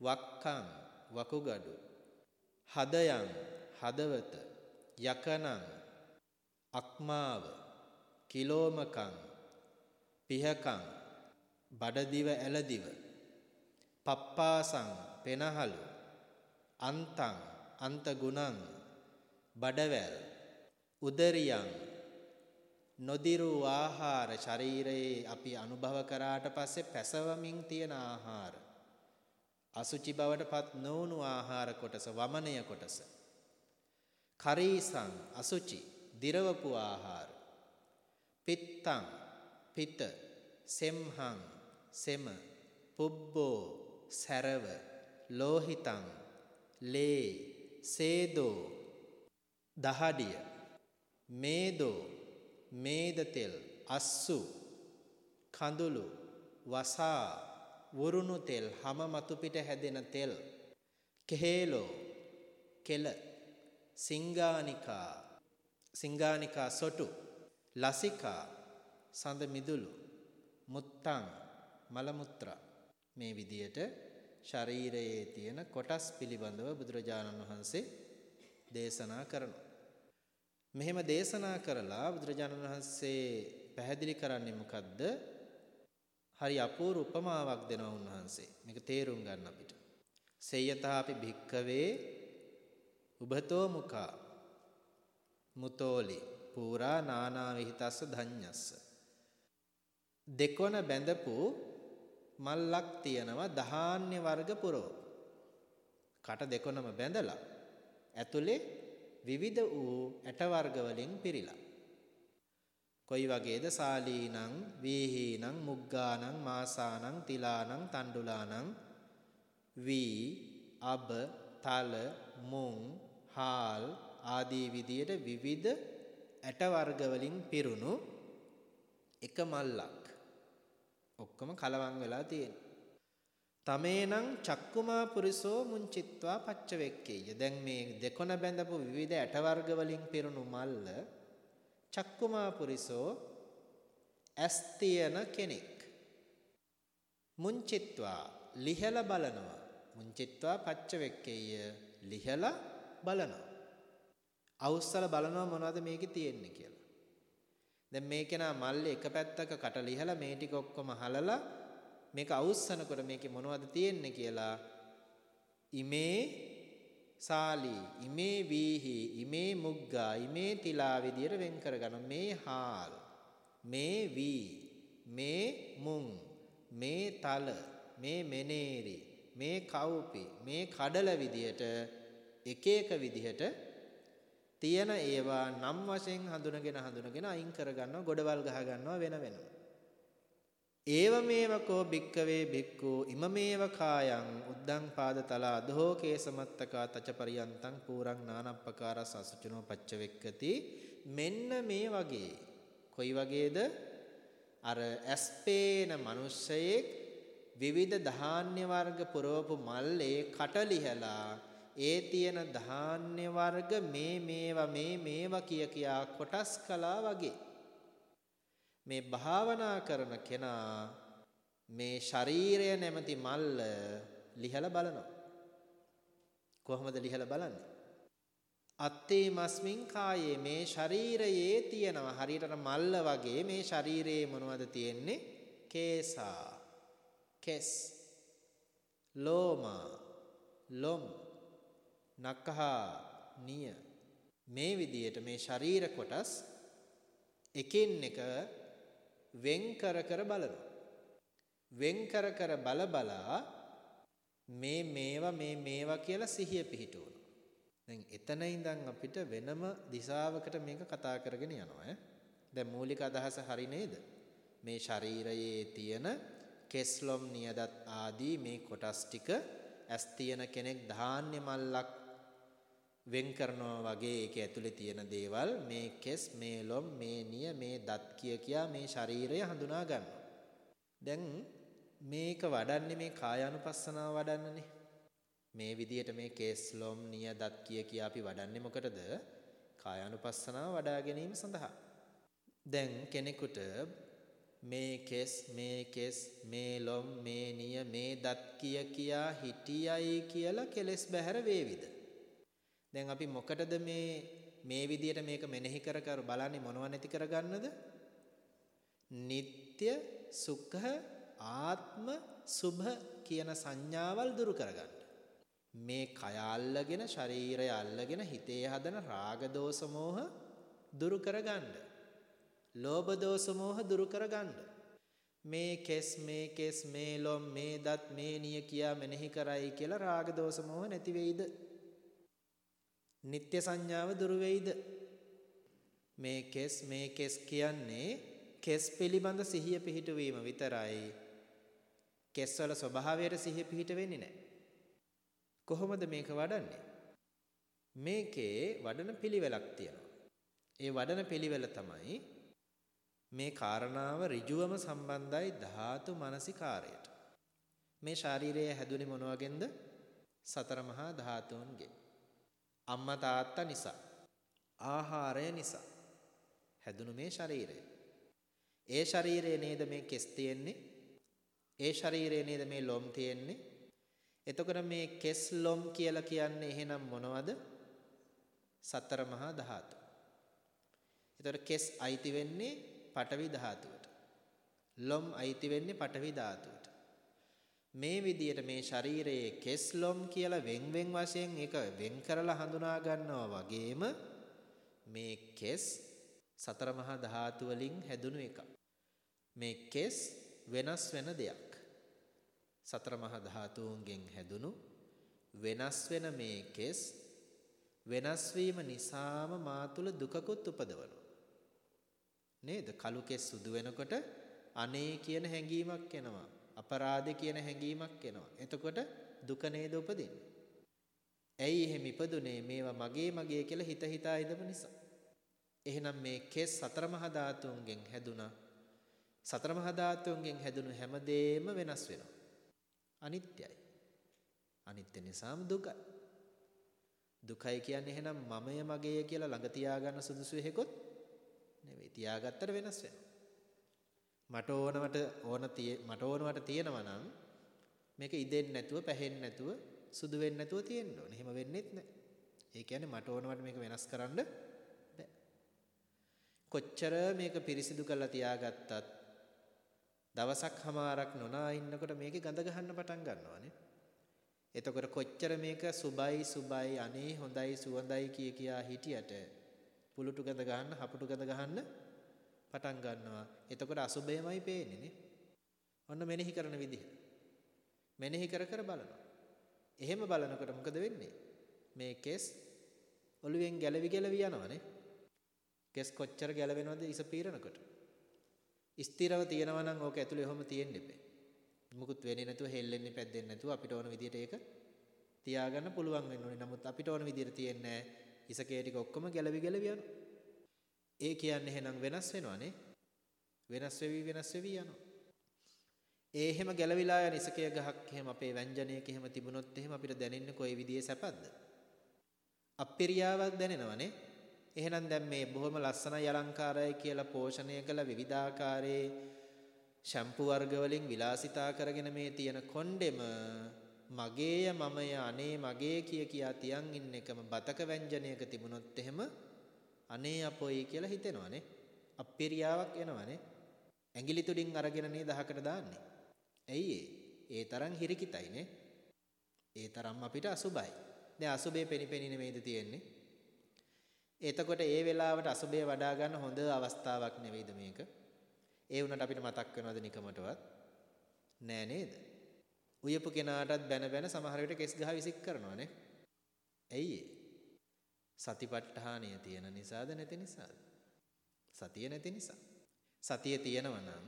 වක්කං වකුගඩු හදයන් හදවත යකනං අක්මාව කිලෝමකං පිහකං බඩදිව ඇලදිව පප්පාසං පෙනහලු අන්තං අන්ත ගුණං බඩවැල් උදරියං නොදිරු ආහාර ශරීරයේ අපි අනුභව කරාට පස්සේ පැසවමින් තියෙන ආහාර. අසුචි බවට පත් නොවුණු ආහාර කොටස වමනය කොටස. කරීසං අසුචි. දිරවපු ආහාර. පිත්තං පිත සෙම්හං සෙම පුබ්බෝ සැරව ලෝහිතං ලේ සේදෝ දහඩිය මේදෝ මේද තෙල් අස්සු කඳුළු වසා වුරුණු තෙල් හැම මතු පිට හැදෙන තෙල් කෙහෙලෝ කෙල සිංගානිකා සිංගානිකා සොටු ලසිකා සඳ මිදුළු මුත්තං මල මුත්‍රා මේ විදියට ශරීරයේ තියෙන කොටස් පිළිබඳව බුදුරජාණන් වහන්සේ දේශනා කරනවා. මෙහෙම දේශනා කරලා බුදුරජාණන් වහන්සේ පැහැදිලි කරන්නේ මොකද්ද? හරි අපූර්ව උපමාවක් දෙනවා උන්වහන්සේ. මේක තේරුම් ගන්න අපිට. සේයතාපි භික්කවේ උබතෝ මුඛා මුතෝලි පූරා නානා විහිතස්ස ධඤ්ඤස්ස දෙකොන බැඳපු මල්ලක් තියෙනවා ධාන්‍ය වර්ග පුරව. කට දෙකොනම බැඳලා ඇතුලේ විවිධ වූ ඇට වර්ග වලින් පිරීලා. කොයි වගේද සාලීනං වීහීනං මුග්ගානං මාසානං තිලානං තණ්ඩුලානං වී අබ තල මුං හාල් ආදී විදියට විවිධ ඇට වර්ග වලින් පිරුණු එක මල්ලක් ඔක්කොම කලවම් වෙලා තියෙනවා. තමේනං චක්කුමා පුරිසෝ මුංචිත්වා පච්චවෙක්කේය. දැන් මේ දෙකොන බැඳපු විවිධ ඇට වර්ග වලින් පිරුණු මල්ල චක්කුමා පුරිසෝ ඇස් තියෙන කෙනෙක්. මුංචිත්වා ලිහලා බලනවා. මුංචිත්වා පච්චවෙක්කේය ලිහලා බලනවා. අවුස්සල බලනවා මොනවද මේකේ තියෙන්නේ කියලා. දැන් මේකේ නා මල්ලේ එක පැත්තක කට ලිහලා මේ ටික ඔක්කොම හලලා මේක අවුස්සනකොට මේකේ මොනවද තියෙන්නේ කියලා ඉමේ සාලි ඉමේ වීහි ඉමේ මුග්ගා ඉමේ තිලා විදියට වෙන් කරගන්න මේ හාල් මේ වී මේ මුං මේ තල මේ මෙනේරි මේ කවුපි මේ කඩල විදියට එක එක විදිහට තියෙන ඒවා නම් වශයෙන් හඳුනගෙන හඳුනගෙන අයින් කර ගන්නවා ගොඩවල් ගහ ගන්නවා වෙන වෙනම ඒව මේවකෝ භික්කවේ භික්ඛු ඉමමේව කායං උද්දං පාදතල අධෝ කේසමත්තකා තච පරියන්තං පූරං නානප්පකාරස් අසුචිනෝ පච්චවෙක්කති. මෙන්න මේ වගේ. කොයි වගේද? අර ඇස්පේන මිනිස්සෙක් විවිධ ධාන්‍ය වර්ග පුරවපු මල්ලේ කටලිහලා ඒ තියෙන ධාන්‍ය වර්ග මේ මේවා මේ මේවා කිය කියා කොටස් කළා වගේ මේ භාවනා කරන කෙනා මේ ශරීරය නැමැති මල්ල ලිහලා බලනවා. කොහොමද ලිහලා බලන්නේ? අත්තේ මස්මින් කායේ මේ ශරීරයේ තියෙනවා හරියට මල්ල වගේ මේ ශරීරයේ මොනවද තියෙන්නේ? කේසා, කෙස්, ලෝමා, ලොම්, නඛහා, නිය මේ විදියට මේ ශරීර කොටස් එකින් එක වෙන් කර කර බලනවා. වෙන් කර කර බල බලා මේ මේවා මේ මේවා කියලා සිහිය පිහිටුවනවා. දැන් එතන ඉඳන් අපිට වෙනම දිශාවකට මේක කතා කරගෙන යනවා ඈ. දැන් මූලික අදහස හරි නේද? මේ ශරීරයේ තියෙන කෙස්ලොම් නියදත් ආදී මේ කොටස් ටික ඇස් තියෙන කෙනෙක් ධාන්‍ය මල්ලක් වෙන් කරනවා වගේ ඒක ඇතුලේ තියෙන දේවල් මේ කෙස් මේ ලොම් මේ නිය මේ දත් කිය කියා මේ ශරීරය හඳුනා ගන්නවා. දැන් මේක වඩන්නේ මේ කායානුපස්සනාව වඩන්නනේ. මේ විදියට මේ කෙස් ලොම් නිය දත් කිය කියා අපි වඩන්නේ මොකටද? කායානුපස්සනාව වඩා ගැනීම සඳහා. දැන් කෙනෙකුට මේ කෙස් මේ කෙස් මේ ලොම් මේ නිය මේ දත් කිය කියා හිටියයි කියලා කෙලස් බැහැර වේවිද? දැන් අපි මොකටද මේ මේ විදියට මේක මෙනෙහි කර කර බලන්නේ මොනව නැති කරගන්නද? නিত্য සුඛ ආත්ම සුභ කියන සංඥාවල් දුරු කරගන්න. මේ කය අල්ලගෙන ශරීරය අල්ලගෙන හිතේ හදන රාග දෝෂ මෝහ දුරු කරගන්න. ලෝභ දෝෂ මෝහ දුරු කරගන්න. මේ කෙස් මේ කෙස් මේ ලොම් මේ දත් මේ නිය කියා මෙනෙහි කරයි කියලා රාග දෝෂ මෝහ නැති වෙයිද? නিত্য සංඥාව දුරු වෙයිද? මේ කෙස් මේ කෙස් කියන්නේ කෙස් පිළිබඳ සිහිය පිහිටුවීම විතරයි. කෙස් වල ස්වභාවයට සිහිය පිහිට වෙන්නේ නැහැ. කොහොමද මේක වඩන්නේ? මේකේ වඩන පිළිවෙලක් තියෙනවා. ඒ වඩන පිළිවෙල තමයි මේ කාරණාව ඍජුවම සම්බන්ධයි ධාතු මනසිකාරයට. මේ ශාරීරය හැදුනේ මොන වගේන්ද? සතර මහා ධාතුන්ගෙන්. අම්මා තාත්තා නිසා ආහාරය නිසා හැදුණු මේ ශරීරය. ඒ ශරීරයේ නේද මේ කෙස් තියෙන්නේ? ඒ ශරීරයේ නේද මේ ලොම් තියෙන්නේ? එතකොට මේ කෙස් ලොම් කියලා කියන්නේ එහෙනම් මොනවද? සතර මහා ධාතු. එතකොට කෙස් අයිති වෙන්නේ පඨවි ධාතුවට. ලොම් අයිති වෙන්නේ පඨවි ධාතුවට. මේ විදියට මේ ශරීරයේ කෙස්ලොම් කියලා වෙන් වෙන් වශයෙන් ඒක වෙන් කරලා හඳුනා ගන්නවා වගේම මේ කෙස් සතර මහා ධාතු වලින් හැදුණු එකක්. මේ කෙස් වෙනස් වෙන දෙයක්. සතර මහා ධාතුන්ගෙන් හැදුණු වෙනස් වෙන මේ කෙස් වෙනස් වීම නිසාම මා තුල දුකකුත් උපදවනවා. නේද? කලු කෙස් සුදු වෙනකොට අනේ කියන හැඟීමක් එනවා. අපරාධ කියන හැඟීමක් එනවා. එතකොට දුක නේද උපදින්නේ. ඇයි එහෙම ඉපදුනේ මේවා මගේ මගේ කියලා හිත හිතා ඉඳපු නිසා. එහෙනම් මේ කෙස් සතර මහා ධාතුන්ගෙන් හැදුනා. සතර මහා ධාතුන්ගෙන් හැදුණු හැමදේම වෙනස් වෙනවා. අනිත්‍යයි. අනිත්‍ය නිසාම දුකයි. දුකයි කියන්නේ එහෙනම් මමය මගේය කියලා ළඟ තියාගන්න සුදුසු එකකොත් නෙවෙයි. තියාගත්තට වෙනස් වෙනවා. මට ඕනවට ඕන මට ඕනවට තියෙනවා නම් මේක ඉදෙන්නේ නැතුව පැහෙන්නේ නැතුව සුදු වෙන්නේ නැතුව තියෙන්න ඕනේ. එහෙම වෙන්නේත් නැහැ. ඒ කියන්නේ මට ඕනවට මේක වෙනස් කරන්න බෑ. කොච්චර මේක පිරිසිදු කරලා තියාගත්තත් දවසක් හමාරක් නොනා ඉන්නකොට මේකේ ගඳ ගහන්න පටන් ගන්නවානේ. එතකොට කොච්චර මේක සුබයි සුබයි අනේ හොඳයි සුවඳයි කිය කියා හිටියට පුලුටු ගඳ ගහන්න හපුටු ගඳ ගහන්න පටන් ගන්නවා. එතකොට අසුබයමයි පේන්නේ නේ. ඔන්න මෙනෙහි කරන විදිහ. මෙනෙහි කර කර බලනවා. එහෙම බලනකොට මොකද වෙන්නේ? මේ කෙස් ඔළුවෙන් ගැලවි ගැලවි යනවානේ. කෙස් කොච්චර ගැලවෙනවද ඉස පීරනකොට? ස්ථිරව තියෙනවා නම් ඕක ඇතුලේ ඔහොම තියෙන්න එපේ. මුකුත් වෙන්නේ නැතුව හෙල්ලෙන්නේ පැද්දෙන්නේ නැතුව අපිට ඕන විදියට ඒක තියාගන්න පුළුවන් වෙන්න ඕනේ. නමුත් අපිට ඕන විදියට තියෙන්නේ ඉසකේ ටික ඔක්කොම ගැලවි ගැලවි යනවා. ඒ කියන්නේ එහෙනම් වෙනස් වෙනවනේ. වෙනස් වෙවි වෙනස් වෙවි යනවා. ඒ එහෙම ගැලවිලා යන ඉසකය ගහක් එහෙම අපේ ව්‍යංජනයක එහෙම තිබුණොත් එහෙම අපිට දැනෙන්නේ කොයි විදිහේ සැපද? අප්පිරියාවක් දැනෙනවනේ. එහෙනම් දැන් මේ බොහොම ලස්සනයි අලංකාරයි කියලා පෝෂණය කළ විවිධාකාරයේ ෂැම්පු වර්ග වලින් විලාසිතා කරගෙන මේ තියෙන කොණ්ඩෙම මගේය මමය අනේ මගේ කිය කියා තියන් ඉන්න එකම බතක ව්‍යංජනයක තිබුණොත් එහෙම අනේ අපොයි කියලා හිතෙනවනේ. අප්පිරියාවක් එනවනේ. ඇඟිලි තුඩින් අරගෙන නේද දහකට දාන්නේ. ඇයි ඒ තරම් හිරිකිතයිනේ. ඒ තරම් අපිට අසුබයි. දැන් අසුබේ පෙනිපෙනි නෙමෙයිද තියෙන්නේ. එතකොට ඒ වෙලාවට අසුබේ වඩා ගන්න හොඳ අවස්ථාවක් නෙවෙයිද මේක? ඒ වුණාට අපිට මතක් වෙනවද නිකමටවත්? නෑ නේද? උයපු කෙනාටත් බැන බැන සමහර විට කෙස් ගහ විසික් කරනවානේ. ඇයි සතිපට්ඨානය තියෙන නිසාද නැති නිසාද? සතිය නැති නිසා. සතිය තියෙනවා නම්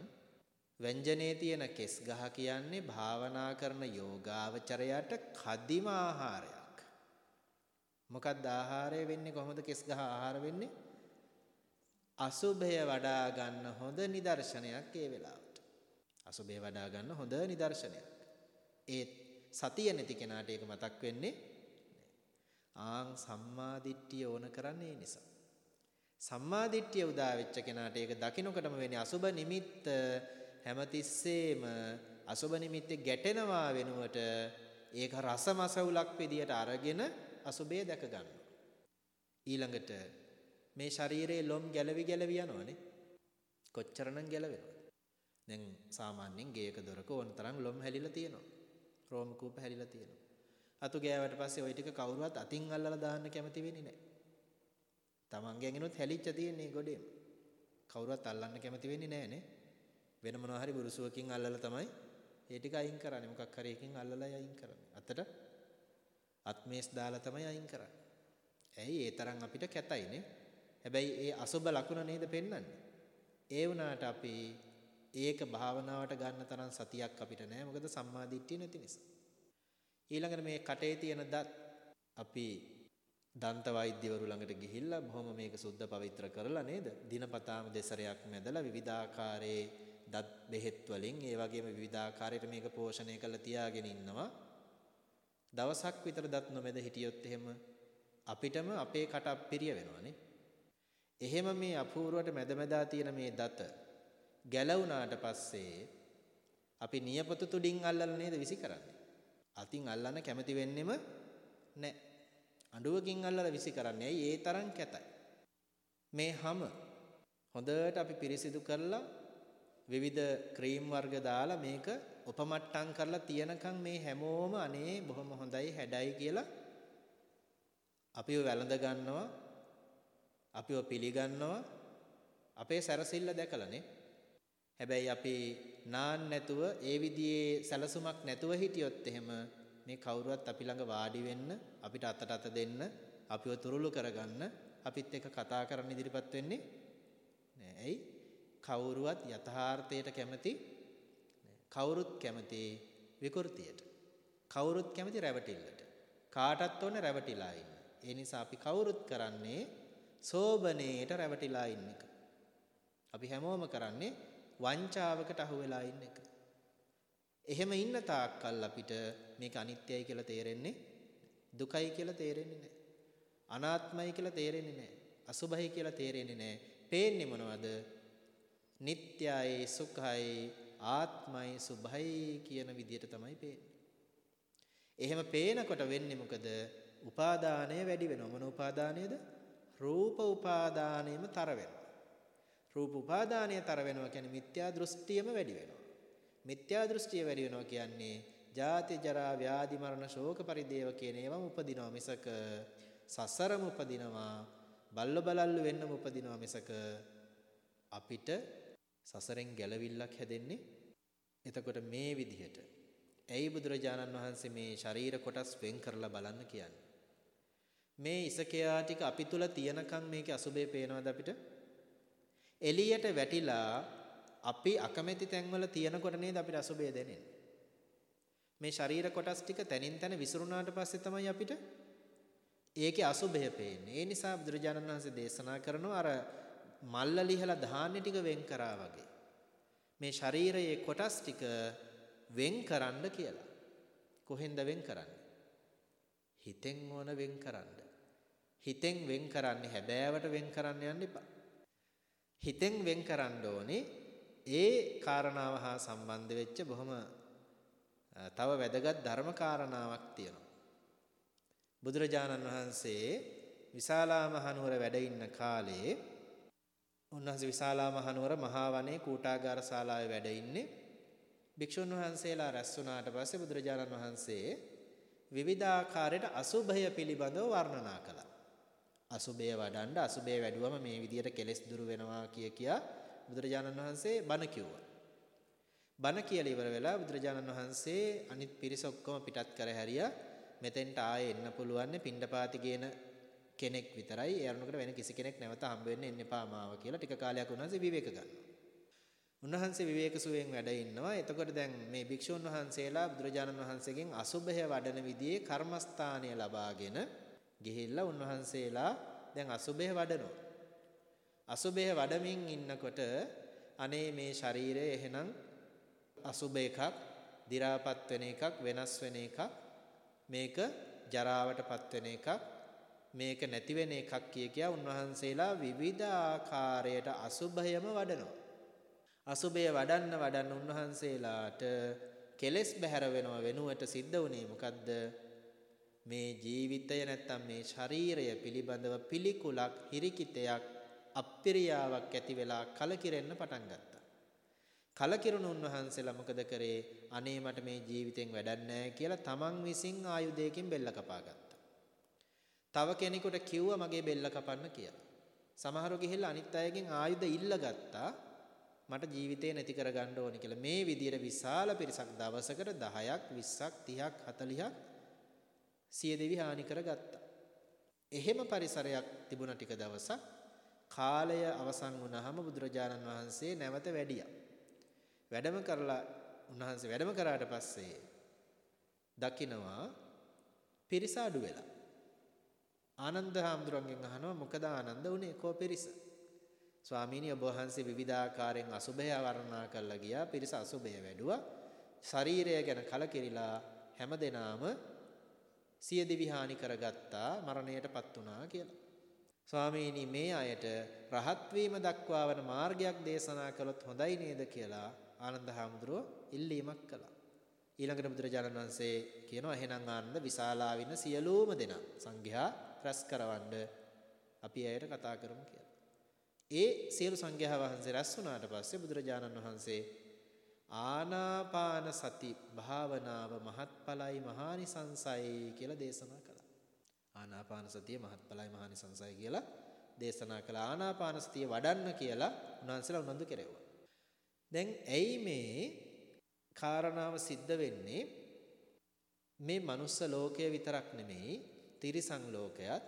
ව්‍යංජනේ තියෙන කෙස් ගහ කියන්නේ භාවනා කරන යෝගාවචරයට කදිම ආහාරයක්. මොකක්ද ආහාරය වෙන්නේ කොහොමද කෙස් ගහ ආහාර වෙන්නේ? අසුභය වඩා ගන්න හොඳ නිදර්ශනයක් ඒ වෙලාවට. අසුභය වඩා ගන්න හොඳ නිදර්ශනයක්. ඒ සතිය නැති කෙනාට ඒක මතක් වෙන්නේ ආන් සම්මාදිට්ඨිය ඕන කරන්නේ නිසා. සම්මාදිට්ඨිය උදා වෙච්ච කෙනාට ඒක දකින්නකොටම වෙන්නේ අසුබ නිමිත්ත හැමතිස්සෙම අසුබ නිමිත්තේ ගැටෙනවා වෙනුවට ඒක රසමසවුලක් විදියට අරගෙන අසුබේ දැක ගන්නවා. ඊළඟට මේ ශරීරයේ ලොම් ගැලවි ගැලවි යනවනේ. කොච්චරනම් ගැලවෙනවද? දැන් සාමාන්‍යයෙන් ගේයක දොරක ඕන තරම් ලොම් හැලිලා තියෙනවා. රෝම කූප හැලිලා තියෙනවා. අතු ගෑවට පස්සේ ওই ටික කවුරුවත් අතින් අල්ලලා දාන්න කැමති වෙන්නේ නැහැ. තමන්ගෙන් එනොත් හැලිච්ච තියෙන්නේ ගොඩේම. කවුරුවත් අල්ලන්න කැමති වෙන්නේ නැහැ නේ. වෙන මොනවා හරි බුරුසුවකින් අල්ලලා තමයි ඒ ටික අයින් කරන්නේ. මොකක් හරි එකකින් අල්ලලා අයින් කරන්නේ. අතට අත්මේස් දාලා තමයි අයින් කරන්නේ. ඇයි ඒ තරම් අපිට කැතයිනේ. හැබැයි ඒ අසුබ ලකුණ නේද පෙන්වන්නේ. ඒ වුණාට අපි ඒක භාවනාවට ගන්න තරම් සතියක් අපිට නැහැ. මොකද සම්මාදිට්ඨිය නැති නිසා. ඊළඟට මේ කටේ තියෙන දත් අපි දන්ත වෛද්‍යවරු ළඟට ගිහිල්ලා බොහොම මේක සුද්ධ පවිත්‍ර කරලා නේද? දිනපතාම දෙසරයක් මැදලා විවිධාකාරයේ දත් බෙහෙත් වලින් ඒ වගේම විවිධාකාරයට මේක පෝෂණය කරලා තියාගෙන ඉන්නවා. දවසක් විතර දත් නොමැද හිටියොත් එහෙම අපිටම අපේ කට අපිරිය වෙනවානේ. එහෙම මේ අපූර්වට මැදමැදා තියෙන මේ දත ගැලවුණාට පස්සේ අපි නියපොතු තුඩින් අල්ලලා නේද විසි කරන්නේ. අතින් අල්ලන්න කැමති වෙන්නෙම නැහැ. අඬුවකින් අල්ලලා විසි කරන්නේ. ඇයි ඒ තරම් කැතයි. මේ හැම හොඳට අපි පිරිසිදු කරලා විවිධ ක්‍රීම් වර්ග දාලා මේක උපමට්ටම් කරලා තියනකම් මේ හැමෝම අනේ බොහොම හොඳයි හැඩයි කියලා අපිව වැළඳ ගන්නවා අපිව පිළිගන්නවා අපේ සැරසිල්ල දැකලානේ හැබැයි අපි නාන්න නැතුව ඒ විදිහේ සැලසුමක් නැතුව හිටියොත් එහෙම මේ කවුරුවත් අපි ළඟ වාඩි වෙන්න අපිට අතට අත දෙන්න අපිව තුරුළු කරගන්න අපිත් එක්ක කතා කරන්න ඉදිරිපත් වෙන්නේ නෑ. ඇයි? කවුරුවත් යථාර්ථයට කැමති කවුරුත් කැමති විකෘතියට. කවුරුත් කැමති රැවටිල්ලට. කාටත් ඕන රැවටිලා ඉන්න. ඒ නිසා අපි කවුරුත් කරන්නේ සෝබනේට රැවටිලා ඉන්න එක. අපි හැමෝම කරන්නේ වංචාවකට අහු වෙලා ඉන්න එක. එහෙම ඉන්න තාක්කල් අපිට මේක අනිත්‍යයි කියලා තේරෙන්නේ දුකයි කියලා තේරෙන්නේ නැහැ. අනාත්මයි කියලා තේරෙන්නේ නැහැ. අසුභයි කියලා තේරෙන්නේ නැහැ. පේන්නේ මොනවද? නිට්ටයයි සුඛයි ආත්මයි සුභයි කියන විදිහට තමයි පේන්නේ. එහෙම පේනකොට වෙන්නේ මොකද? උපාදානය වැඩි වෙනවා. මොන උපාදානයද? රූප උපාදානයම තර වෙනවා. රූප උපාදානය තර වෙනවා කියන්නේ මිත්‍යා දෘෂ්ටියම වැඩි වෙනවා. මිත්‍යා දෘෂ්ටිය වැඩි වෙනවා කියන්නේ ජාති ජරා ව්‍යාධි මරණ ශෝක පරිදේව කියන ඒවාම උපදිනවා මිසක සසරම උපදිනවා බල්ල බලල්ලු වෙන්නම උපදිනවා මිසක අපිට සසරෙන් ගැලවිල්ලක් හැදෙන්නේ එතකොට මේ විදිහට. ඇයි බුදුරජාණන් වහන්සේ මේ ශරීර කොටස් වෙන් කරලා බලන්න කියන්නේ? මේ ඉසකයා ටික අපි තුල තියනකම් මේකේ අසුබේ පේනවද අපිට? එළියට වැටිලා අපි අකමැති තැන්වල තියෙනකොට නේද අපිට අසුබය දැනෙන්නේ. මේ ශරීර කොටස් ටික තනින් තන විසිරුණාට පස්සේ තමයි අපිට ඒකේ අසුබය පේන්නේ. ඒ නිසා බුදුරජාණන් වහන්සේ දේශනා කරනවා අර මල්ල ලිහලා ධාන්‍ය ටික වෙන් කරා වගේ. මේ ශරීරයේ කොටස් ටික වෙන් කරන්න කියලා. කොහෙන්ද වෙන් කරන්නේ? හිතෙන් ඕන වෙන් කරන්න. හිතෙන් වෙන් කරන්නේ හැබෑවට වෙන් කරන්න යන්න එපා. හිතෙන් වෙන් කරන්න ඕනේ ඒ කාරණාව හා සම්බන්ධ වෙච්ච බොහොම තව වැදගත් ධර්ම කාරණාවක් තියෙනවා. බුදුරජාණන් වහන්සේ විශාලා මහනුවර වැඩ ඉන්න කාලේ උන්වහන්සේ විශාලා මහනුවර මහා වනයේ කූටාගාර ශාලාවේ වැඩ ඉන්නේ භික්ෂුන් වහන්සේලා රැස් වුණාට පස්සේ බුදුරජාණන් වහන්සේ විවිධාකාරයට අසුභය පිළිබඳව වර්ණනා කළා. අසුභය වඩන්න අසුභය වැඩුවම මේ විදියට කෙලෙස් දුරු වෙනවා කිය කියා බුදුරජාණන් වහන්සේ බණ කිව්වා. බණ කියලා ඉවර වෙලා බුදුරජාණන් වහන්සේ අනිත් පිරිස ඔක්කොම පිටත් කර හැරියා. මෙතෙන්ට ආයේ එන්න පුළුවන් පින්ඩපාති ගේන කෙනෙක් විතරයි. ඒ අරුණකට වෙන කිසි කෙනෙක් නැවත හම්බ වෙන්න එන්න එපා මාව කියලා ටික කාලයක් උන්වහන්සේ විවේක ගන්නවා. උන්වහන්සේ විවේක සුවයෙන් වැඩ ඉන්නවා. එතකොට දැන් මේ භික්ෂුන් වහන්සේලා බුදුරජාණන් වහන්සේගෙන් අසුභය වඩන විදිහේ කර්මස්ථානය ලබාගෙන ගිහිල්ලා උන්වහන්සේලා දැන් අසුභය වඩනවා. අසුභය වඩමින් ඉන්නකොට අනේ මේ ශරීරය එහෙනම් අසුභ එකක්, දි รา පත් වෙන එකක්, වෙනස් වෙන එකක්, මේක ජරාවටපත් වෙන එකක්, මේක නැති වෙන එකක් කිය කියා උන්වහන්සේලා විවිධ ආකාරයට අසුභයම වඩනවා. අසුභය වඩන්න වඩන්න උන්වහන්සේලාට කෙලෙස් බැහැර වෙනව වෙනුවට සිද්ධ වුණේ මොකද්ද? මේ ජීවිතය නැත්තම් මේ ශරීරය පිළිබඳව පිළිකුලක් හිරිකිතයක් අප්පිරියාවක් ඇති වෙලා කලකිරෙන්න පටන් ගත්තා. කලකිරුණු උන්වහන්සේලා මොකද කරේ? අනේ මට මේ ජීවිතෙන් වැඩක් නැහැ කියලා තමන් විසින් ආයුධයකින් බෙල්ල කපා ගත්තා. තව කෙනෙකුට කිව්වා මගේ බෙල්ල කපන්න කියලා. සමහරව ගිහිල්ලා අනිත් අයගෙන් ආයුධ ඉල්ල ගත්තා. මට ජීවිතේ නැති කරගන්න ඕනි කියලා. මේ විදියට විශාල පිරිසක් දවසකට 10ක් 20ක් 30ක් 40ක් සියදෙවි හානි කරගත්තා. එහෙම පරිසරයක් තිබුණ ටික දවසක් කාලය අවසන් වුණාම බුදුරජාණන් වහන්සේ නැවත වැඩියා. වැඩම කරලා උන්වහන්සේ වැඩම කරාට පස්සේ දකිනවා පිරිස අඩු වෙලා. ආනන්ද හාමුදුරන්ගෙන් අහනවා මොකද ආනන්ද උනේ කෝ පිරිස? ස්වාමීනි ඔබ වහන්සේ විවිධාකාරයෙන් අසුභය වර්ණනා කරලා ගියා. පිරිස අසුභය වැඩුවා. ශරීරය ගැන කලකිරිලා හැමදෙනාම සිය දිවි හානි කරගත්තා මරණයටපත් වුණා කියලා. ස්වාමීනි මේ අයට රහත් වීම දක්වා වන මාර්ගයක් දේශනා කළොත් හොඳයි නේද කියලා ආනන්ද හාමුදුරුව ඉල්ලීමක් කළා. ඊළඟට බුදුරජාණන් වහන්සේ කියනවා එහෙනම් ආනන්ද විශාලා වින සියලුම දෙනා සංඝයා රැස් කරවන්න අපි ඇයට කතා කරමු කියලා. ඒ සියලු සංඝයා වහන්සේ රැස් වුණාට පස්සේ බුදුරජාණන් වහන්සේ ආනාපාන සති භාවනාව මහත්ඵලයි මහානිසංසයි කියලා දේශනා කළා. ආනාපාන සතිය මහත්ඵලයි මහානිසංසයි කියලා දේශනා කළා. ආනාපාන සතිය වඩන්න කියලා උන්වහන්සේලා උනන්දු කෙරෙව්වා. දැන් ඇයි මේ කාරණාව සිද්ධ වෙන්නේ මේ මනුස්ස ලෝකය විතරක් නෙමෙයි තිරිසන් ලෝකයත්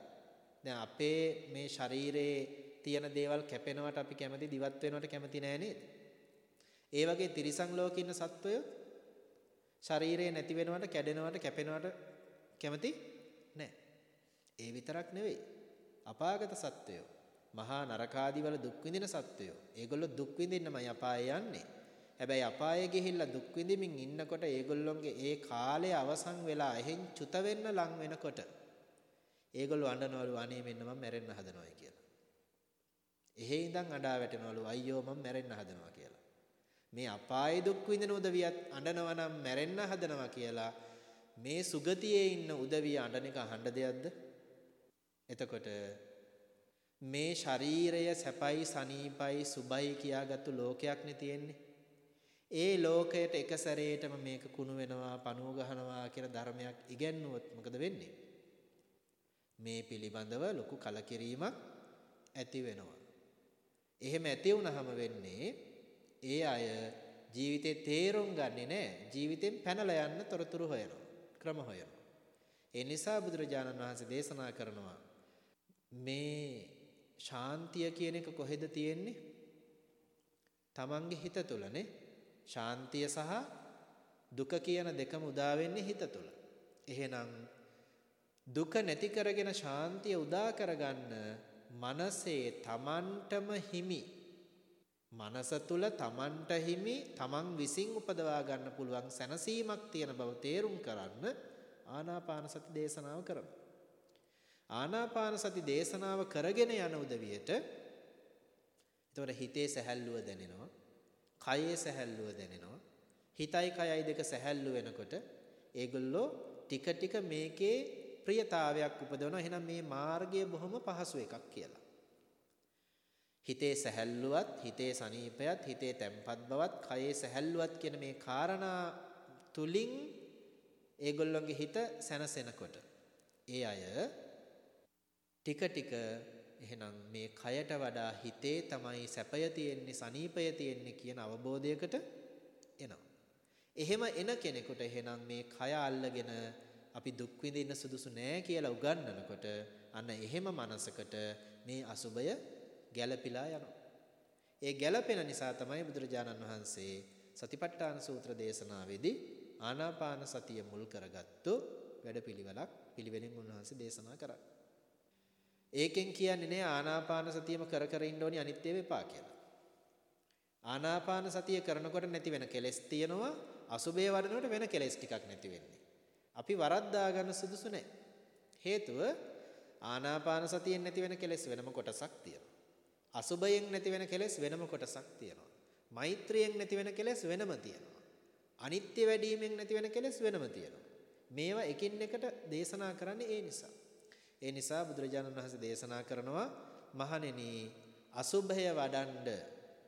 දැන් අපේ මේ ශරීරයේ තියෙන දේවල් කැපෙනවට අපි කැමති දිවත් වෙනවට කැමති නෑ නේද? ඒ වගේ තිරිසන් ලෝකේ ඉන්න සත්වය ශරීරය නැති වෙනවට කැඩෙනවට කැපෙනවට කැමති නෑ. ඒ විතරක් නෙවෙයි. අපාගත සත්වයෝ මහා නරකාදිවල දුක් විඳින සත්වයෝ. ඒගොල්ලෝ දුක් විඳින්නමයි අපායේ යන්නේ. හැබැයි අපායේ ගිහිල්ලා දුක් විඳින්මින් ඉන්නකොට ඒගොල්ලොන්ගේ ඒ කාලය අවසන් වෙලා එහෙන් චුත වෙන්න ලං වෙනකොට ඒගොල්ලෝ අඬනවලු අනේ මෙන්න මම මැරෙන්න හදනවා කියලා. එහෙ ඉඳන් අඬා වැටෙනවලු අයියෝ මම මැරෙන්න හදනවා කියලා. මේ අපායේ දුක් විඳින උදවියත් අඬනවා නම් මැරෙන්න හදනවා කියලා මේ සුගතියේ ඉන්න උදවිය අඬන එක අහන්න දෙයක්ද? එතකොට මේ ශරීරය සැපයි සනීපයි සුබයි කියාගත්තු ලෝකයක් නේ තියෙන්නේ. ඒ ලෝකයට එක සැරේටම මේක කුණු වෙනවා පණුව ගහනවා කියන ධර්මයක් ඉගැන්නුවොත් මොකද වෙන්නේ? මේ පිළිබඳව ලොකු කලකිරීමක් ඇති වෙනවා. එහෙම ඇති වුනහම වෙන්නේ ඒ අය ජීවිතේ තේරුම් ගන්නේ නැහැ. ජීවිතෙන් පැනලා යන්න තොරතුරු හොයනවා. ක්‍රම හොයනවා. ඒ නිසා බුදුරජාණන් වහන්සේ දේශනා කරනවා මේ ශාන්තිය කියන එක කොහෙද තියෙන්නේ? තමන්ගේ හිත තුලනේ ශාන්තිය සහ දුක කියන දෙකම උදා වෙන්නේ හිත තුල. එහෙනම් දුක නැති කරගෙන ශාන්තිය උදා කරගන්න මනසේ තමන්ටම හිමි මනස තුල තමන්ට හිමි තමන් විසින් උපදවා ගන්න පුළුවන් සැනසීමක් තියෙන බව තේරුම් කරන්න ආනාපාන සති දේශනාව කරමු. ආනාපාන සති දේශනාව කරගෙන යන උදවියට එතකොට හිතේ සැහැල්ලුව දැනෙනවා. කයේ සැහැල්ලුව දැනෙනවා. හිතයි කයයි දෙක සැහැල්ලු වෙනකොට ඒගොල්ලෝ ටික ටික මේකේ ප්‍රියතාවයක් උපදවනවා. එහෙනම් මේ මාර්ගය බොහොම පහසු එකක් කියලා. හිතේ සැහැල්ලුවත්, හිතේ සනීපයත්, හිතේ තැම්පත් බවත්, කයේ සැහැල්ලුවත් කියන මේ காரணා තුලින් ඒගොල්ලොන්ගේ හිත සැනසෙනකොට ඒ අය ටික ටික එහෙනම් මේ කයට වඩා හිතේ තමයි සැපය තියෙන්නේ සනීපය තියෙන්නේ කියන අවබෝධයකට එනවා. එහෙම එන කෙනෙකුට එහෙනම් මේ කය අල්ලගෙන අපි දුක් විඳින්න සුදුසු නෑ කියලා උගන්වනකොට අන්න එහෙම මනසකට මේ අසුබය ගැළපිලා යනවා. ඒ ගැළපෙන නිසා තමයි බුදුරජාණන් වහන්සේ සතිපට්ඨාන සූත්‍ර දේශනාවේදී ආනාපාන සතිය මුල් කරගත්තු වැඩපිළිවෙලක් පිළිවෙලින් උන්වහන්සේ දේශනා කරා. ඒකෙන් කියන්නේ නෑ ආනාපාන සතියම කර කර ඉන්න ඕනි අනිත් ඒවා එපා කියලා. ආනාපාන සතිය කරනකොට නැති වෙන කෙලෙස් තියෙනවා අසුබේ වඩනකොට වෙන කෙලෙස් ටිකක් නැති වෙන්නේ. අපි වරද්දා ගන්න සුදුසු නැහැ. හේතුව ආනාපාන සතියෙන් නැති වෙන කෙලෙස් වෙනම කොටසක් තියෙනවා. අසුබයෙන් නැති වෙන කෙලෙස් වෙනම කොටසක් තියෙනවා. මෛත්‍රියෙන් නැති වෙන කෙලෙස් වෙනම තියෙනවා. අනිත්‍ය වැඩිවීමෙන් නැති වෙන කෙලෙස් වෙනම තියෙනවා. මේවා එකින් එකට දේශනා කරන්නේ ඒ නිසා. ඒ නිසා බුදුරජාණන් වහන්සේ දේශනා කරනවා මහණෙනි අසුභය වඩන්ඩ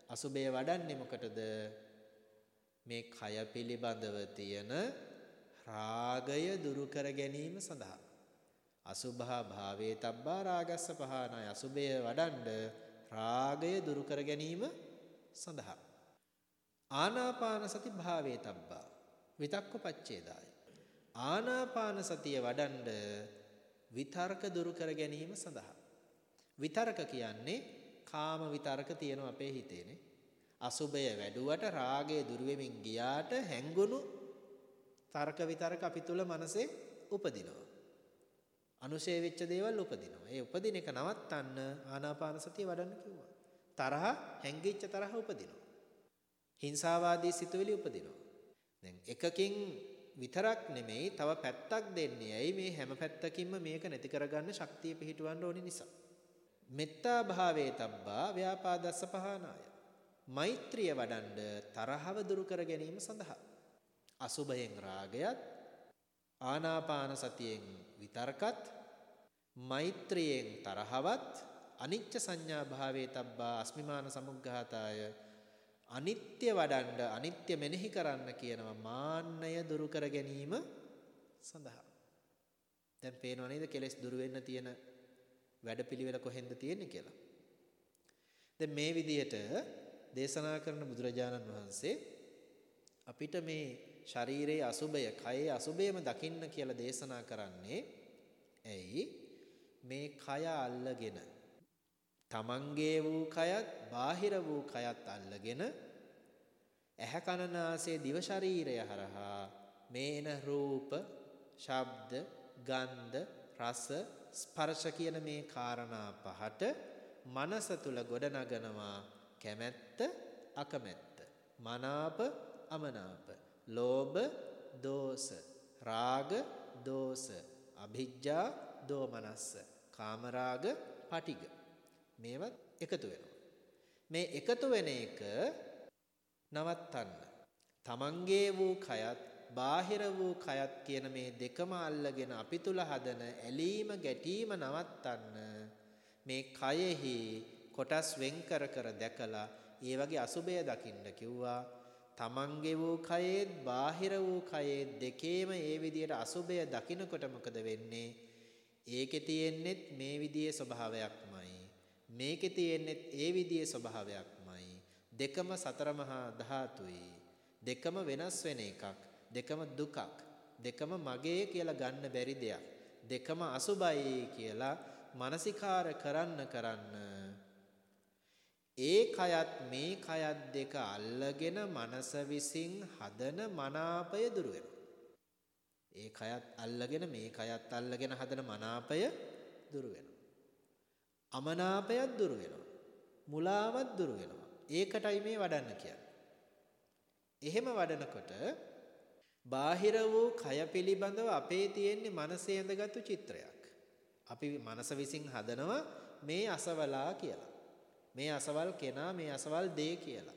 අසුභය වඩන්නේ මොකටද මේ කය පිළිබඳව තියෙන රාගය දුරු කර ගැනීම සඳහා අසුභා භාවේ තබ්බා රාගස්ස පහනයි අසුභය වඩන්ඩ රාගය දුරු කර ගැනීම සඳහා ආනාපාන සති භාවේ තබ්බා විතක්ක පච්චේදාය ආනාපාන සතිය වඩන්ඩ විතර්ක දුරු කර ගැනීම සඳහා. විතර්ක කියන්නේ කාම විතර්ක තියෙනවා අපේ හිතේනේ. අසුබය වැඩුවට රාගය දුරු වෙමින් ගියාට හැංගුණු තර්ක විතර්ක අපි තුල මනසේ උපදිනවා. අනුශේ වෙච්ච දේවල් උපදිනවා. ඒ උපදින එක නවත්තන්න ආනාපාන සතිය වඩන්න කිව්වා. තරහ හැංගිච්ච තරහ උපදිනවා. හිංසාවාදී සිතුවිලි උපදිනවා. දැන් එකකින් විතරක් නෙමෙයි තව පැත්තක් දෙන්නේ. ඇයි මේ හැම පැත්තකින්ම මේක නැති කරගන්න ශක්තිය පිහිටවන්න ඕනි නිසා. මෙත්තා භාවේ තබ්බා ව්‍යාපාදස්ස පහනාය. මෛත්‍රිය වඩන්ඩ තරහව දුරු කර ගැනීම සඳහා. අසුභයෙන් රාගයත් ආනාපාන සතියෙන් විතර්කත් මෛත්‍රියෙන් තරහවත් අනිච්ච සංඥා භාවේ තබ්බා අස්මිමාන සමුග්ඝාතාය අනිත්‍ය වඩන්න අනිත්‍ය මෙනෙහි කරන්න කියනවා මාන්නය දුරු කර ගැනීම සඳහා. දැන් පේනව නේද කෙලෙස් දුරු වෙන්න තියෙන වැඩපිළිවෙල කොහෙන්ද තියෙන්නේ කියලා. දැන් මේ විදිහට දේශනා කරන බුදුරජාණන් වහන්සේ අපිට මේ ශරීරයේ අසුබය, කයේ අසුබයම දකින්න කියලා දේශනා කරන්නේ ඇයි? මේ කය අල්ලගෙන තමන්ගේ වූ කයත් බාහිර වූ කයත් අල්ලගෙන ඇහැ කන නාසය දිව ශරීරය හරහා මේන රූප, ශබ්ද, ගන්ධ, රස, ස්පර්ශ කියන මේ காரணා පහට මනස තුල ගොඩනගනවා කැමැත්ත, අකමැත්ත, මනාප, අමනාප, ලෝභ, දෝෂ, රාග, දෝෂ, අභිජ්ජා, දෝමනස්ස, කාමරාග, පටිග මේවත් එකතු වෙනවා. මේ එකතු වෙන එක නවත්තන්න. තමන්ගේ වූ කයත් බාහිර වූ කයත් කියන මේ දෙකම අල්ලගෙන අපි තුල හදන ඇලීම ගැටීම නවත්තන්න මේ කයෙහි කොටස් වෙන් කර කර දැකලා ඒ වගේ අසුබය දකින්න කිව්වා තමන්ගේ වූ කයේත් බාහිර වූ කයේත් දෙකේම ඒ විදියට අසුබය දකිනකොට මොකද වෙන්නේ ඒකේ තියෙන්නේත් මේ විදියේ ස්වභාවයක්මයි මේකේ තියෙන්නේ ඒ විදිහේ ස්වභාවයක්මයි. දෙකම සතර මහා ධාතුයි. දෙකම වෙනස් වෙන එකක්. දෙකම දුකක්. දෙකම මගේ කියලා ගන්න බැරි දෙයක්. දෙකම අසුබයි කියලා මානසිකාර කරන්න කරන්න ඒ කයත් මේ කයත් දෙක අල්ලගෙන මනස විසින් හදන මනාපය දුර වෙනවා. ඒ කයත් අල්ලගෙන මේ කයත් අල්ලගෙන හදන මනාපය දුර වෙනවා. අමනාපයත් දුර වෙනවා. මුලාවත් දුර වෙනවා. ඒකටයි මේ වඩන්න කියන්නේ. එහෙම වඩනකොට බාහිර වූ කය පිළිබඳව අපේ තියෙන්නේ මනසේ ඇඳගත්තු චිත්‍රයක්. අපි මනස විසින් හදනවා මේ අසවලා කියලා. මේ අසවල් කෙනා මේ අසවල් දේ කියලා.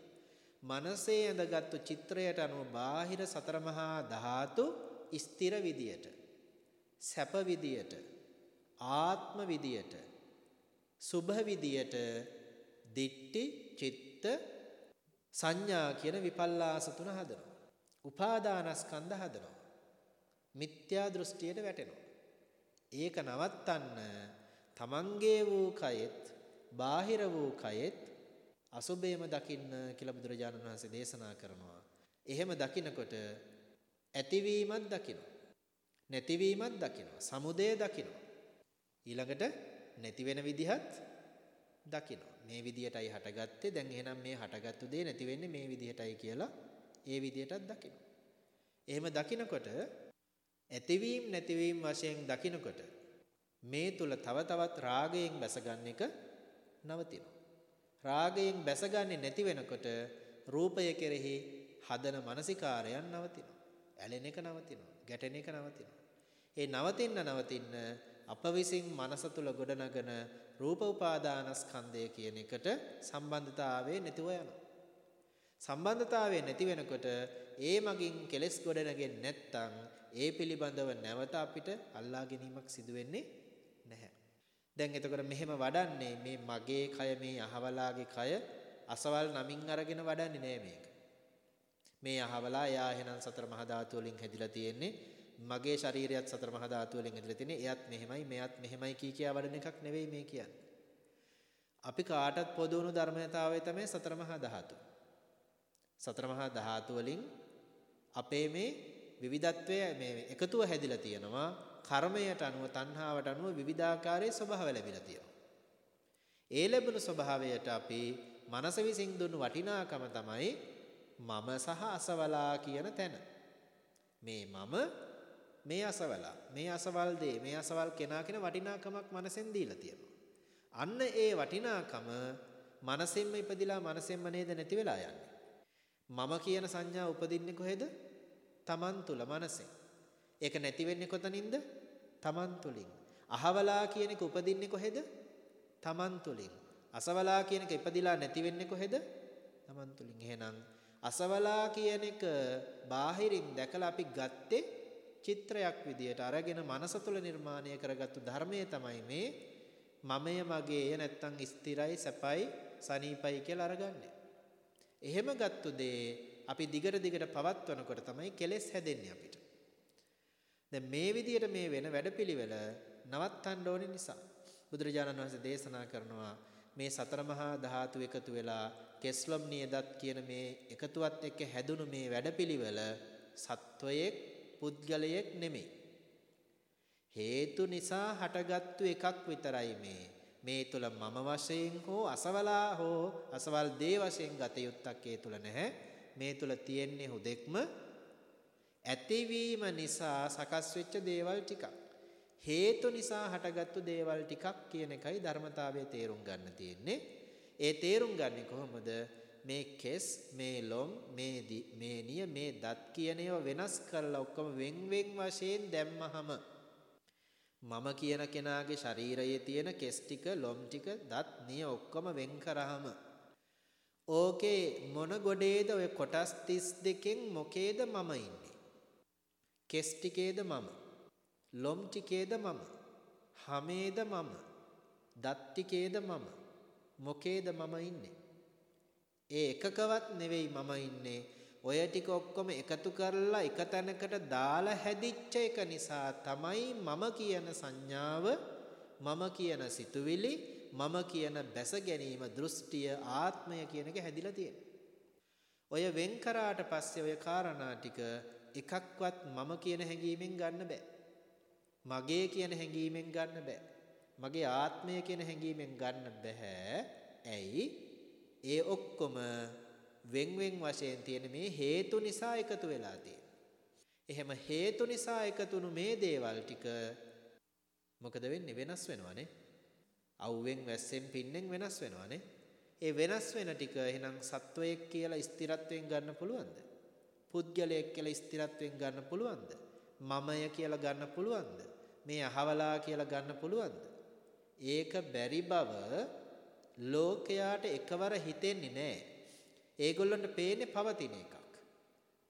මනසේ ඇඳගත්තු චිත්‍රයට අනුව බාහිර සතර මහා ධාතු ස්ථිර විදියට සැප විදියට ආත්ම විදියට සුභ විදියට දිට්ටි චිත්ත සංඥා කියන විපල්ලාස තුන හදනවා. උපාදානස්කන්ධ හදනවා. මිත්‍යා දෘෂ්ටියට වැටෙනවා. ඒක නවත්තන්න තමන්ගේ වූ කයෙත් බාහිර වූ කයෙත් අසුබේම දකින්න කියලා බුදුරජාණන් වහන්සේ දේශනා කරනවා. එහෙම දකිනකොට ඇතිවීමත් දකිනවා. නැතිවීමත් දකිනවා. සමුදය දකිනවා. ඊළඟට නැති වෙන විදිහත් දකිනවා. මේ විදිහටයි හටගත්තේ. දැන් එහෙනම් මේ හටගත්තු දේ නැති වෙන්නේ මේ විදිහටයි කියලා ඒ විදිහටත් දකිනවා. එහෙම දකිනකොට ඇතිවීම නැතිවීම වශයෙන් දකිනකොට මේ තුල තව තවත් රාගයෙන් බැසගන්න එක නවතිනවා. රාගයෙන් බැසගන්නේ නැති වෙනකොට රූපය කෙරෙහි හදන මානසිකාරයන් නවතිනවා. ඇලෙන එක නවතිනවා. ගැටෙන එක නවතිනවා. ඒ නවතින්න නවතින්න අප විසින් මනස තුල ගොඩනගන රූප උපාදානස්කන්ධය කියන එකට සම්බන්ධතාවය නැතිව යනවා. සම්බන්ධතාවය නැති වෙනකොට ඒ මගින් කෙලස් ගොඩනගෙන්නේ නැත්තම් ඒ පිළිබඳව නැවත අපිට අල්ලා ගැනීමක් සිදු වෙන්නේ නැහැ. දැන් එතකොට මෙහෙම වඩන්නේ මේ මගේ කය මේ අහවලාගේ කය අසවල් නමින් අරගෙන වඩන්නේ නෑ මේක. මේ අහවලා එයා එහෙනම් සතර මහා ධාතු වලින් හැදිලා තියෙන්නේ. මගේ ශරීරයත් සතර මහා ධාතු වලින් හැදිලා තියෙන්නේ. එයත් මෙහෙමයි මෙයත් මෙහෙමයි කී කියා වඩන එකක් නෙවෙයි මේ කියන්නේ. අපි කාටත් පොදු වුණු ධර්මතාවය තමයි සතර මහා ධාතු. සතර මහා ධාතු වලින් අපේ මේ විවිධත්වය මේ එකතුව හැදිලා තියෙනවා කර්මයට අනුව තණ්හාවට අනුව විවිධාකාරයේ ස්වභාව ලැබිලා තියෙනවා. ඒ ලැබුණු ස්වභාවයට අපි මනස විසින් දුන්නු වටිනාකම තමයි මම සහ අසවලා කියන තැන. මේ මම මේ අසවලා මේ අසවල් දේ මේ අසවල් කෙනා කියන වටිනාකමක් මනසෙන් දීලා තියෙනවා. අන්න ඒ වටිනාකම මනසෙන්ම ඉපදිලා මනසෙන්ම නේද නැති වෙලා යන්නේ. මම කියන සංඥා උපදින්නේ කොහෙද? Taman තුල මනසෙන්. ඒක නැති වෙන්නේ කොතනින්ද? Taman තුලින්. අහවලා කියන එක උපදින්නේ කොහෙද? Taman තුලින්. අසවලා කියන එක ඉපදිලා නැති වෙන්නේ කොහෙද? Taman තුලින්. එහෙනම් අසවලා කියන එක බාහිරින් දැකලා අපි ගත්තේ චිත්‍රයක් විදියට අරගෙන මනස තුල නිර්මාණය කරගත්තු ධර්මයේ තමයි මේ මමය මගේය නැත්තම් ස්ථිරයි සැපයි සනීපයි කියලා අරගන්නේ. එහෙම ගත්තු දේ අපි දිගට දිගට පවත්වනකොට තමයි කෙලෙස් හැදෙන්නේ අපිට. දැන් මේ විදිහට මේ වෙන වැඩපිළිවෙල නවත්තන්න ඕනේ නිසා බුදුරජාණන් වහන්සේ දේශනා කරනවා මේ සතර මහා ධාතු එකතු වෙලා කෙස්ලොම් නියදත් කියන මේ එකතුවත් එක්ක හැදුණු මේ වැඩපිළිවෙල සත්වයේ පුද්ගලයෙක් නෙමෙයි. හේතු නිසා හටගත්තු එකක් විතරයි මේ. මේ තුල මම වශයෙන් හෝ අසවලා හෝ අසවල් දේ වශයෙන් ගත යුත්තක් ඒ තුල නැහැ. මේ තුල තියෙන්නේ හුදෙක්ම ඇතිවීම නිසා සකස් වෙච්ච දේවල් ටිකක්. හේතු නිසා හටගත්තු දේවල් ටිකක් කියන එකයි ධර්මතාවයේ තේරුම් ගන්න තියෙන්නේ. ඒ තේරුම් ගන්නේ කොහොමද? මේ කෙස්, මේ ලොම්, මේ මේ නිය, මේ දත් කියන ඒවා වෙනස් කරලා ඔක්කොම වෙන් වෙන් වශයෙන් දැම්මහම මම කියන කෙනාගේ ශරීරයේ තියෙන කෙස් ටික, ලොම් ටික, දත්, නිය ඔක්කොම වෙන් කරාම ඕකේ මොන ගොඩේද ඔය කොටස් 32කින් මොකේද මම ඉන්නේ? කෙස් ටිකේද මම? ලොම් ටිකේද මම? හමේද මම? දත් ටිකේද මම? මොකේද මම ඉන්නේ? ඒ එකකවත් නෙවෙයි මම ඉන්නේ ඔය ටික ඔක්කොම එකතු කරලා එක තැනකට දාලා හැදිච්ච එක නිසා තමයි මම කියන සංඥාව මම කියන සිතුවිලි මම කියන බැස ගැනීම දෘෂ්ටිය ආත්මය කියන එක හැදිලා තියෙන්නේ. ඔය වෙන් කරාට පස්සේ ඔය කාරණා ටික එකක්වත් මම කියන හැඟීමෙන් ගන්න බෑ. මගේ කියන හැඟීමෙන් ගන්න බෑ. මගේ ආත්මය කියන හැඟීමෙන් ගන්න බෑ. ඇයි? ඒ ඔක්කොම වෙන් වෙන් වශයෙන් තියෙන මේ හේතු නිසා එකතු වෙලා එහෙම හේතු නිසා එකතුණු මේ දේවල් ටික මොකද වෙන්නේ වෙනස් වෙනවනේ. අවුවෙන් වැස්සෙන් පින්නෙන් වෙනස් වෙනවනේ. ඒ වෙනස් වෙන ටික එහෙනම් සත්වයක් කියලා ස්ථිරත්වයෙන් ගන්න පුළුවන්ද? පුද්ගලයෙක් කියලා ස්ථිරත්වයෙන් ගන්න පුළුවන්ද? මමය කියලා ගන්න පුළුවන්ද? මේ අහවලා කියලා ගන්න පුළුවන්ද? ඒක බැරි බව ලෝකයාට එකවර හිතෙන්නේ නැහැ. ඒගොල්ලන්ට පේන්නේ පවතින එකක්.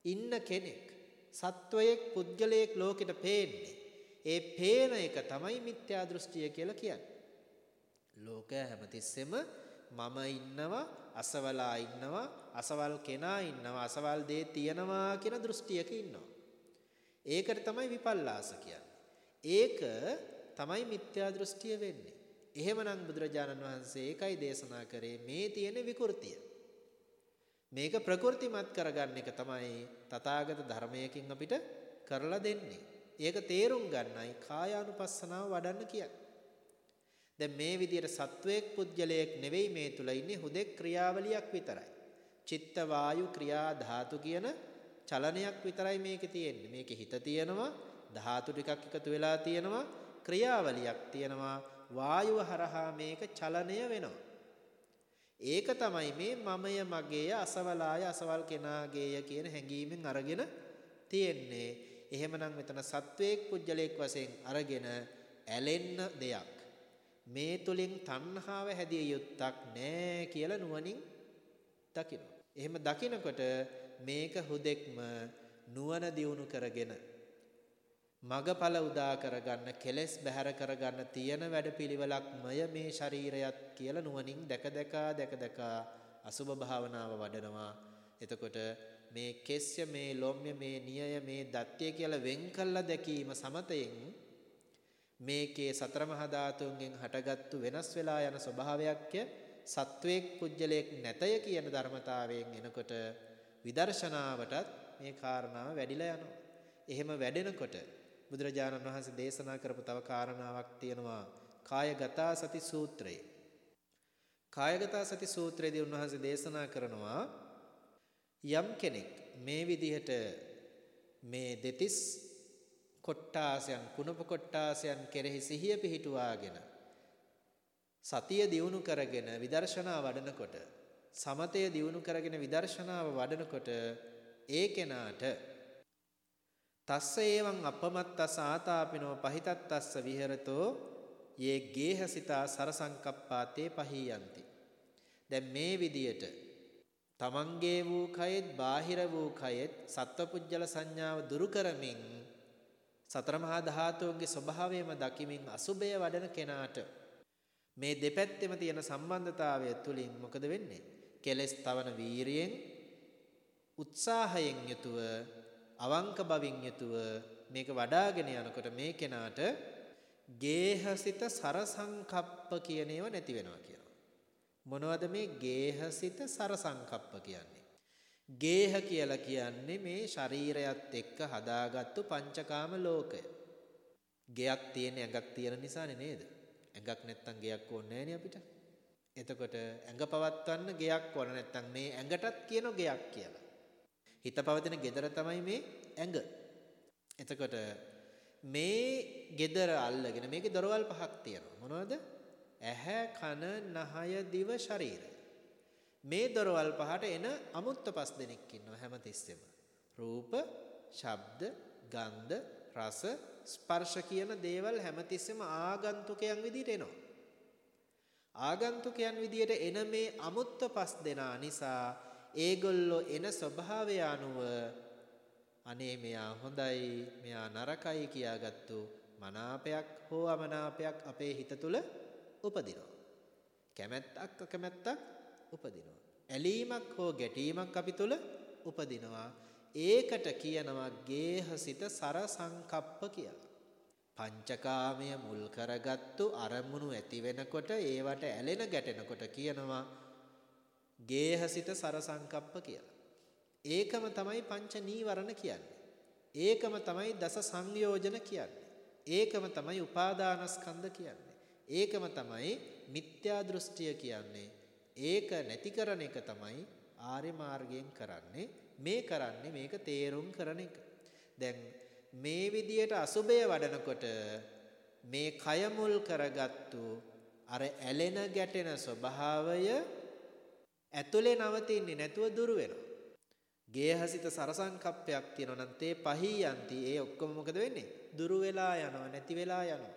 ඉන්න කෙනෙක් සත්වයෙක් පුද්ගලයෙක් ලෝකෙට පේන්නේ. ඒ පේන එක තමයි මිත්‍යා දෘෂ්ටිය කියලා කියන්නේ. ලෝකය හැමතිස්සෙම මම ඉන්නවා අසවලා ඉන්නවා අසවල් කෙනා ඉන්නවා අසවල් දේ තියනවා කියන දෘෂ්ටියක ඉන්නවා. ඒකට තමයි විපල්ලාස කියන්නේ. ඒක තමයි මිත්‍යා දෘෂ්ටිය වෙන්නේ. එහෙමනම් බුදුරජාණන් වහන්සේ ඒකයි දේශනා කරේ මේ තියෙන විකෘතිය. මේක ප්‍රකෘතිමත් කරගන්න එක තමයි තථාගත ධර්මයකින් අපිට කරලා දෙන්නේ. ඒක තේරුම් ගන්නයි කායානුපස්සනාව වඩන්න කියන්නේ. දැන් මේ විදිහට සත්වයක් පුද්ගලයෙක් නෙවෙයි මේ තුල ඉන්නේ හුදෙක් ක්‍රියාවලියක් විතරයි. චිත්ත වායු ක්‍රියා ධාතු කියන චලනයක් විතරයි මේකේ තියෙන්නේ. මේකේ හිත තියෙනවා, ධාතු ටිකක් එකතු වෙලා තියෙනවා, ක්‍රියාවලියක් තියෙනවා. වායුව හරහා මේක චලනය වෙනවා. ඒක තමයි මේ මමය මගේය අසවලාය අසවල් කෙනාගේය කියන හැඟීමෙන් අරගෙන තියෙන්නේ. එහෙමනම් මෙතන සත්වයක් පුජ්‍යලයක් වශයෙන් අරගෙන ඇලෙන්න දෙයක්. මේ තුලින් තණ්හාව හැදිය යුත්තක් නෑ කියලා නුවණින් දකිනවා. එහෙම දකිනකොට මේක හුදෙක්ම නුවණ දියුණු කරගෙන මගඵල උදා කරගන්න කෙලෙස් බැහැර කරගන්න තියෙන වැඩපිළිවෙලක්මය මේ ශරීරයත් කියලා නුවණින් දැක දැකා දැක දැකා අසුභ භාවනාව වඩනවා. එතකොට මේ කෙස්ය මේ ලොම්ය මේ නියය මේ දත්‍ය කියලා වෙන් කළා දැකීම සමතයෙන් මේකේ සතර මහා ධාතුන්ගෙන් හටගත්තු වෙනස් වෙලා යන ස්වභාවයක්ය සත්වයක් පුජ්‍යලයක් නැතය කියන ධර්මතාවයෙන් එනකොට විදර්ශනාවටත් මේ කාරණාව වැඩිලා යනවා. එහෙම වැඩෙනකොට බුදුරජාණන් වහන්සේ දේශනා කරපු තව කාරණාවක් තියෙනවා කායගත සති සූත්‍රය. කායගත සති සූත්‍රයේදී උන්වහන්සේ දේශනා කරනවා යම් කෙනෙක් මේ විදිහට මේ දෙතිස් කොට්ටාසයන් කුණප කොට්ටාසයන් කෙරෙහි සිහිය පිහිටුවාගෙන සතිය දියුණු කරගෙන විදර්ශනා වඩනකොට සමතය දියුණු කරගෙන විදර්ශනාව වඩනකොට ඒ කෙනාට තස්ස ඒවං අපමත්තස ආතාපිනෝ පහිතත්තස්ස විහෙරතෝ යේ ගේහසිතා සරසංකප්පාතේ පහීයන්ති. දැන් මේ විදියට තමන්ගේ වූ කයෙත් බාහිර වූ කයෙත් සත්වපුජ්‍යල සංඥාව දුරු කරමින් සතර මහා ධාතුන්ගේ ස්වභාවයම දකිමින් අසුබය වඩන කෙනාට මේ දෙපැත්තෙම තියෙන සම්බන්ධතාවය තුලින් මොකද වෙන්නේ? කෙලස් තවන වීරියෙන් උත්සාහයෙන් යුතුව අවංක බවින් යුතුව මේක වඩාගෙන යනකොට මේ කෙනාට ගේහසිත සරසංකප්ප කියන ඒවා නැති වෙනවා කියනවා. මොනවද මේ ගේහසිත සරසංකප්ප කියන්නේ? ගේහ කියලා කියන්නේ මේ ශරීරයත් එක්ක හදාගත්තු පංචකාම ලෝකය. ගෙයක් තියෙන ඇඟක් තියෙන නිසානේ නේද? ඇඟක් නැත්තම් ගෙයක් ඕනේ නැහැ අපිට. එතකොට ඇඟ පවත්වන්න ගෙයක් ඕන නැත්තම් මේ ඇඟටත් කියන ගෙයක් කියලා. හිත පවතින gedara තමයි මේ ඇඟ. එතකොට මේ gedara අල්ලගෙන මේකේ දොරවල් පහක් තියෙනවා. මොනවද? ඇහැ, කන, නහය, දිව, ශරීරය. මේ දොරවල් පහට එන අමුත්ත පස් දෙනෙක් ඉන්නවා හැමතිස්සෙම. රූප, ශබ්ද, ගන්ධ, රස, ස්පර්ශ කියන දේවල් හැමතිස්සෙම ආගන්තුකයන් විදිහට එනවා. ආගන්තුකයන් විදිහට එන මේ අමුත්ත පස් දෙනා නිසා ඒගොල්ලෝ එන ස්වභාවය අනුව අනේ මෙයා හොඳයි මෙයා නරකයි කියාගත්තු මනාපයක් හෝ අමනාපයක් අපේ හිත තුල උපදිනවා. කැමැත්තක් අකමැත්තක් උපදිනවා. ඇලීමක් හෝ ගැටීමක් අපි තුල උපදිනවා. ඒකට කියනවා ගේහසිත සරසංකප්ප කියලා. පංචකාමය මුල් කරගත්තු අරමුණු ඇති වෙනකොට ඒවට ඇලෙන ගැටෙනකොට කියනවා ගේහසිත සරසංකප්ප කියලා. ඒකම තමයි පංච නීවරණ කියන්නේ. ඒකම තමයි දස සංයෝජන කියන්නේ. ඒකම තමයි උපාදානස්කන්ධ කියන්නේ. ඒකම තමයි මිත්‍යා දෘෂ්ටිය කියන්නේ. ඒක නැති කරන එක තමයි ආර්ය මාර්ගයෙන් කරන්නේ. මේ කරන්නේ මේක තේරුම් කරන එක. දැන් මේ විදියට අසුබය වඩනකොට මේ කය මුල් කරගත්තු අර ඇලෙන ගැටෙන ස්වභාවය ඇතුලේ නවතින්නේ නැතුව දුර වෙනවා. ගේහසිත සරසංකප්පයක් තියෙනවා නම් තේ පහියන්ති ඒ ඔක්කොම මොකද වෙන්නේ? දුරු වෙලා යනවා නැති වෙලා යනවා.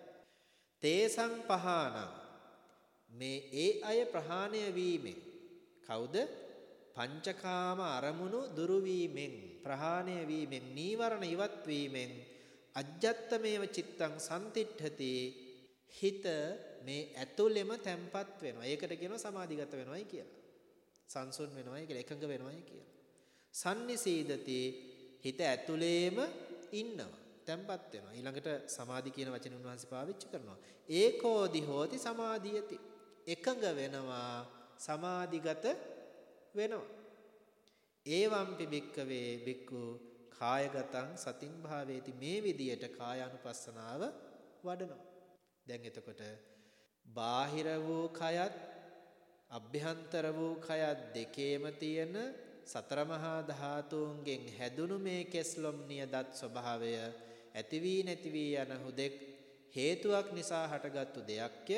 තේසං පහානං මේ ඒ අය ප්‍රහාණය වීමෙන් කවුද? පංචකාම අරමුණු දුරු වීමෙන් ප්‍රහාණය වීමෙන් නීවරණ ඉවත් වීමෙන් අජ්ජත්තමේව චිත්තං සම්තිට්ඨති හිත මේ ඇතුළෙම තැම්පත් වෙනවා. ඒකට කියනවා සමාධිගත වෙනවයි කියලා. සංසුන් වෙනවයි කියලා එකඟ වෙනවයි කියලා. සන්නිසීදති හිත ඇතුළේම ඉන්නවා. තැම්පත් වෙනවා. ඊළඟට සමාධි කියන වචනේ උන්වහන්සේ පාවිච්චි කරනවා. ඒකෝදි හෝති සමාධියති. එකඟ වෙනවා සමාධිගත වෙනවා. ඒවම්පි භික්කවේ භික්ඛු කායගතං සතින් භාවේති මේ විදියට කායානුපස්සනාව වඩනවා. දැන් එතකොට බාහිර වූ කයත් අභ්‍යන්තර වූ කයත් දෙකේම තියෙන සතර මහා ධාතුන්ගෙන් හැදුණු මේ කෙස්ලොම් නියදත් ස්වභාවය ඇති වී නැති වී යන හුදෙක් හේතුවක් නිසා හටගත්තු දෙයක්ය.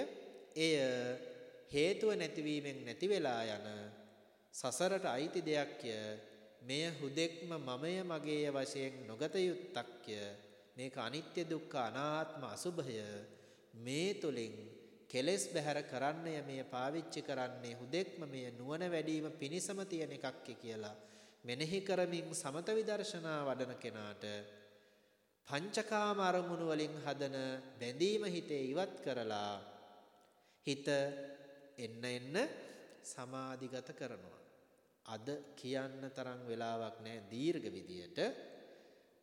එය හේතුව නැතිවීමෙන් නැති වෙලා යන සසරට අයිති දෙයක්ය. මෙය හුදෙක්ම මමය මගේය වශයෙන් නොගත යුත්තක්ය. මේක අනිත්‍ය දුක්ඛ අනාත්ම අසුභය. මේ තුලින් කෙලෙස් බැහැර කරන්නය මේ පාවිච්චි කරන්නේ හුදෙක්ම මේ නුවණ වැඩිම පිණිසම තියෙන එකක් කියලා මෙනෙහි කරමින් සමත විදර්ශනා වඩන කෙනාට පංචකාම අරමුණු වලින් හදන බැඳීම හිතේ ඉවත් කරලා හිත එන්න එන්න සමාධිගත කරනවා. අද කියන්න තරම් වෙලාවක් නැහැ දීර්ඝ විදියට.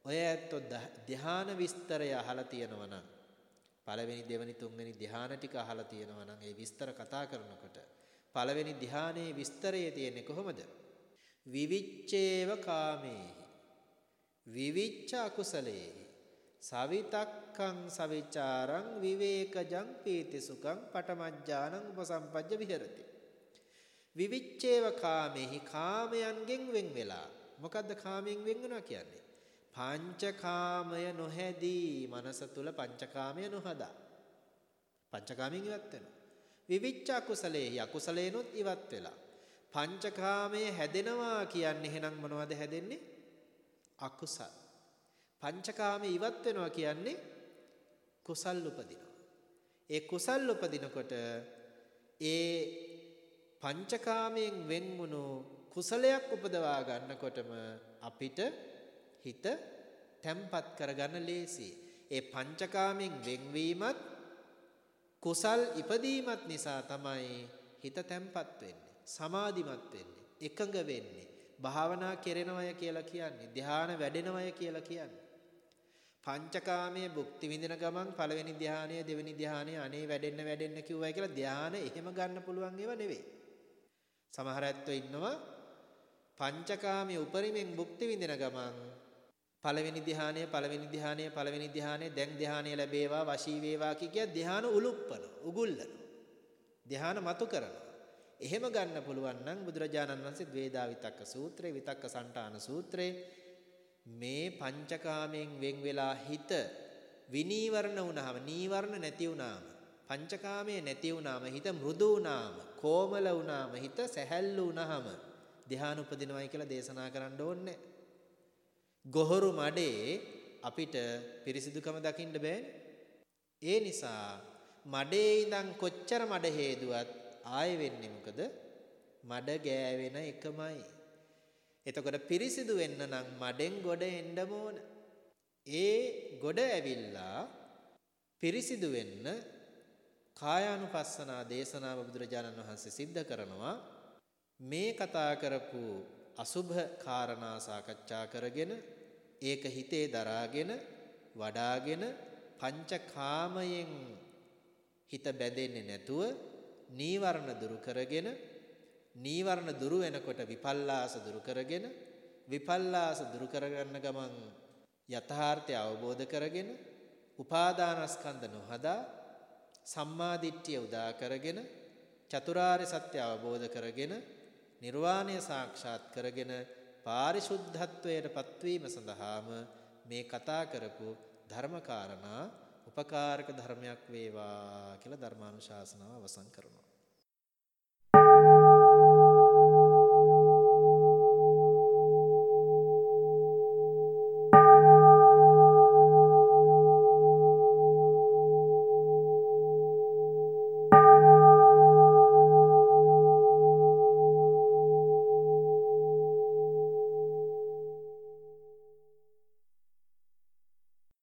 ඔය ඇත්තෝ ධ්‍යාන විස්තරය අහලා තියෙනවා නම් පළවෙනි දෙවෙනි තුන්වෙනි ධ්‍යාන ටික අහලා තියෙනවා නම් ඒ විස්තර කතා කරනකොට පළවෙනි ධ්‍යානයේ විස්තරය තියෙන්නේ කොහොමද? විවිච්ඡේව කාමේහි විවිච්ඡ අකුසලේහි සවිතක්කං සවිචාරං විවේකජං පීති සුඛං පටමජ්ජානං උපසම්පජ්ජ විහෙරති. විවිච්ඡේව කාමෙහි කාමයන්ගෙන් වෙන් වෙලා. මොකද්ද කාමයෙන් වෙන් වෙනවා කියන්නේ? පංචකාමය නොහැදී මනස තුල පංචකාමය නොහදා. පංචකාමයෙන් ඉවත් වෙනවා. විවිච්ඡ අකුසලේහි අකුසලේනොත් ඉවත් වෙලා. පංචකාමයේ හැදෙනවා කියන්නේ එහෙනම් මොනවද හැදෙන්නේ? අකුසල්. පංචකාමයේ ඉවත් වෙනවා කියන්නේ කුසල් උපදිනවා. ඒ කුසල් උපදිනකොට ඒ පංචකාමයෙන් වෙන්වුණු කුසලයක් උපදවා ගන්නකොටම අපිට හිත තැම්පත් කරගන්න ලේසි. ඒ පංචකාමයෙන් වෙන්වීමත් කුසල් ඉපදීමත් නිසා තමයි හිත තැම්පත් වෙන්නේ. සමාධිමත් වෙන්නේ. එකඟ වෙන්නේ. භාවනා කෙරෙනවය කියලා කියන්නේ. ධ්‍යාන වැඩෙනවය කියලා කියන්නේ. පංචකාමයේ භුක්ති විඳින ගමන් පළවෙනි ධානය දෙවෙනි ධානය අනේ වැඩෙන්න වැඩෙන්න කිව්වයි කියලා ධාන එහෙම ගන්න පුළුවන් ඒවා නෙවෙයි. සමහර ඇත්තෝ ඉන්නවා පංචකාමයේ උපරිමෙන් භුක්ති විඳින ගමන් පළවෙනි ධානය පළවෙනි ධානය පළවෙනි ධානය දැන් ධානය ලැබේවා වශී වේවා කිය ධාන උලුප්පන උගුල්ලන ධාන මතු කරනවා. එහෙම ගන්න පුළුවන් නම් බුදුරජාණන් වහන්සේ ද්වේදා විතක්ක සූත්‍රේ විතක්ක සන්තාන සූත්‍රේ මේ පංචකාමයෙන් වෙන් වෙලා හිත විනීවරණ වුණාම නීවරණ නැති වුණාම පංචකාමයේ නැති වුණාම හිත මෘදු වුණාම කොමල වුණාම හිත සැහැල්ලු වුණාම ධ්‍යාන උපදිනවයි කියලා දේශනා කරන්න ඕනේ. ගොහරු මඩේ අපිට පිරිසිදුකම දකින්න බෑනේ. ඒ නිසා මඩේ ඉඳන් කොච්චර මඩ හේදුවත් ආයෙ වෙන්නේ මොකද? මඩ ගෑවෙන එකමයි. එතකොට පිරිසිදු වෙන්න නම් මඩෙන් ගොඩ එන්න ඕන. ඒ ගොඩ ඇවිල්ලා පිරිසිදු වෙන්න කායානුපස්සනා දේශනාව බුදුරජාණන් වහන්සේ සිද්ධ කරනවා මේ කතා කරපු අසුභ කාරණා සාකච්ඡා කරගෙන ඒක හිතේ දරාගෙන වඩාගෙන පංචකාමයෙන් හිත බැඳෙන්නේ නැතුව නීවරණ දුරු කරගෙන නීවරණ දුරු වෙනකොට විපල්ලාස දුරු කරගෙන විපල්ලාස දුරු කරගන්න ගමන් යථාර්ථය අවබෝධ කරගෙන උපාදානස්කන්ධ නොහදා සම්මාදිට්ඨිය උදා කරගෙන චතුරාර්ය සත්‍ය අවබෝධ කරගෙන නිර්වාණය සාක්ෂාත් කරගෙන පාරිශුද්ධත්වයට පත්වීම සඳහාම මේ කතා කරපු ධර්මකාරණා උපකාරක ධර්මයක් වේවා කියලා ධර්මානුශාසනාව අවසන් කරනවා.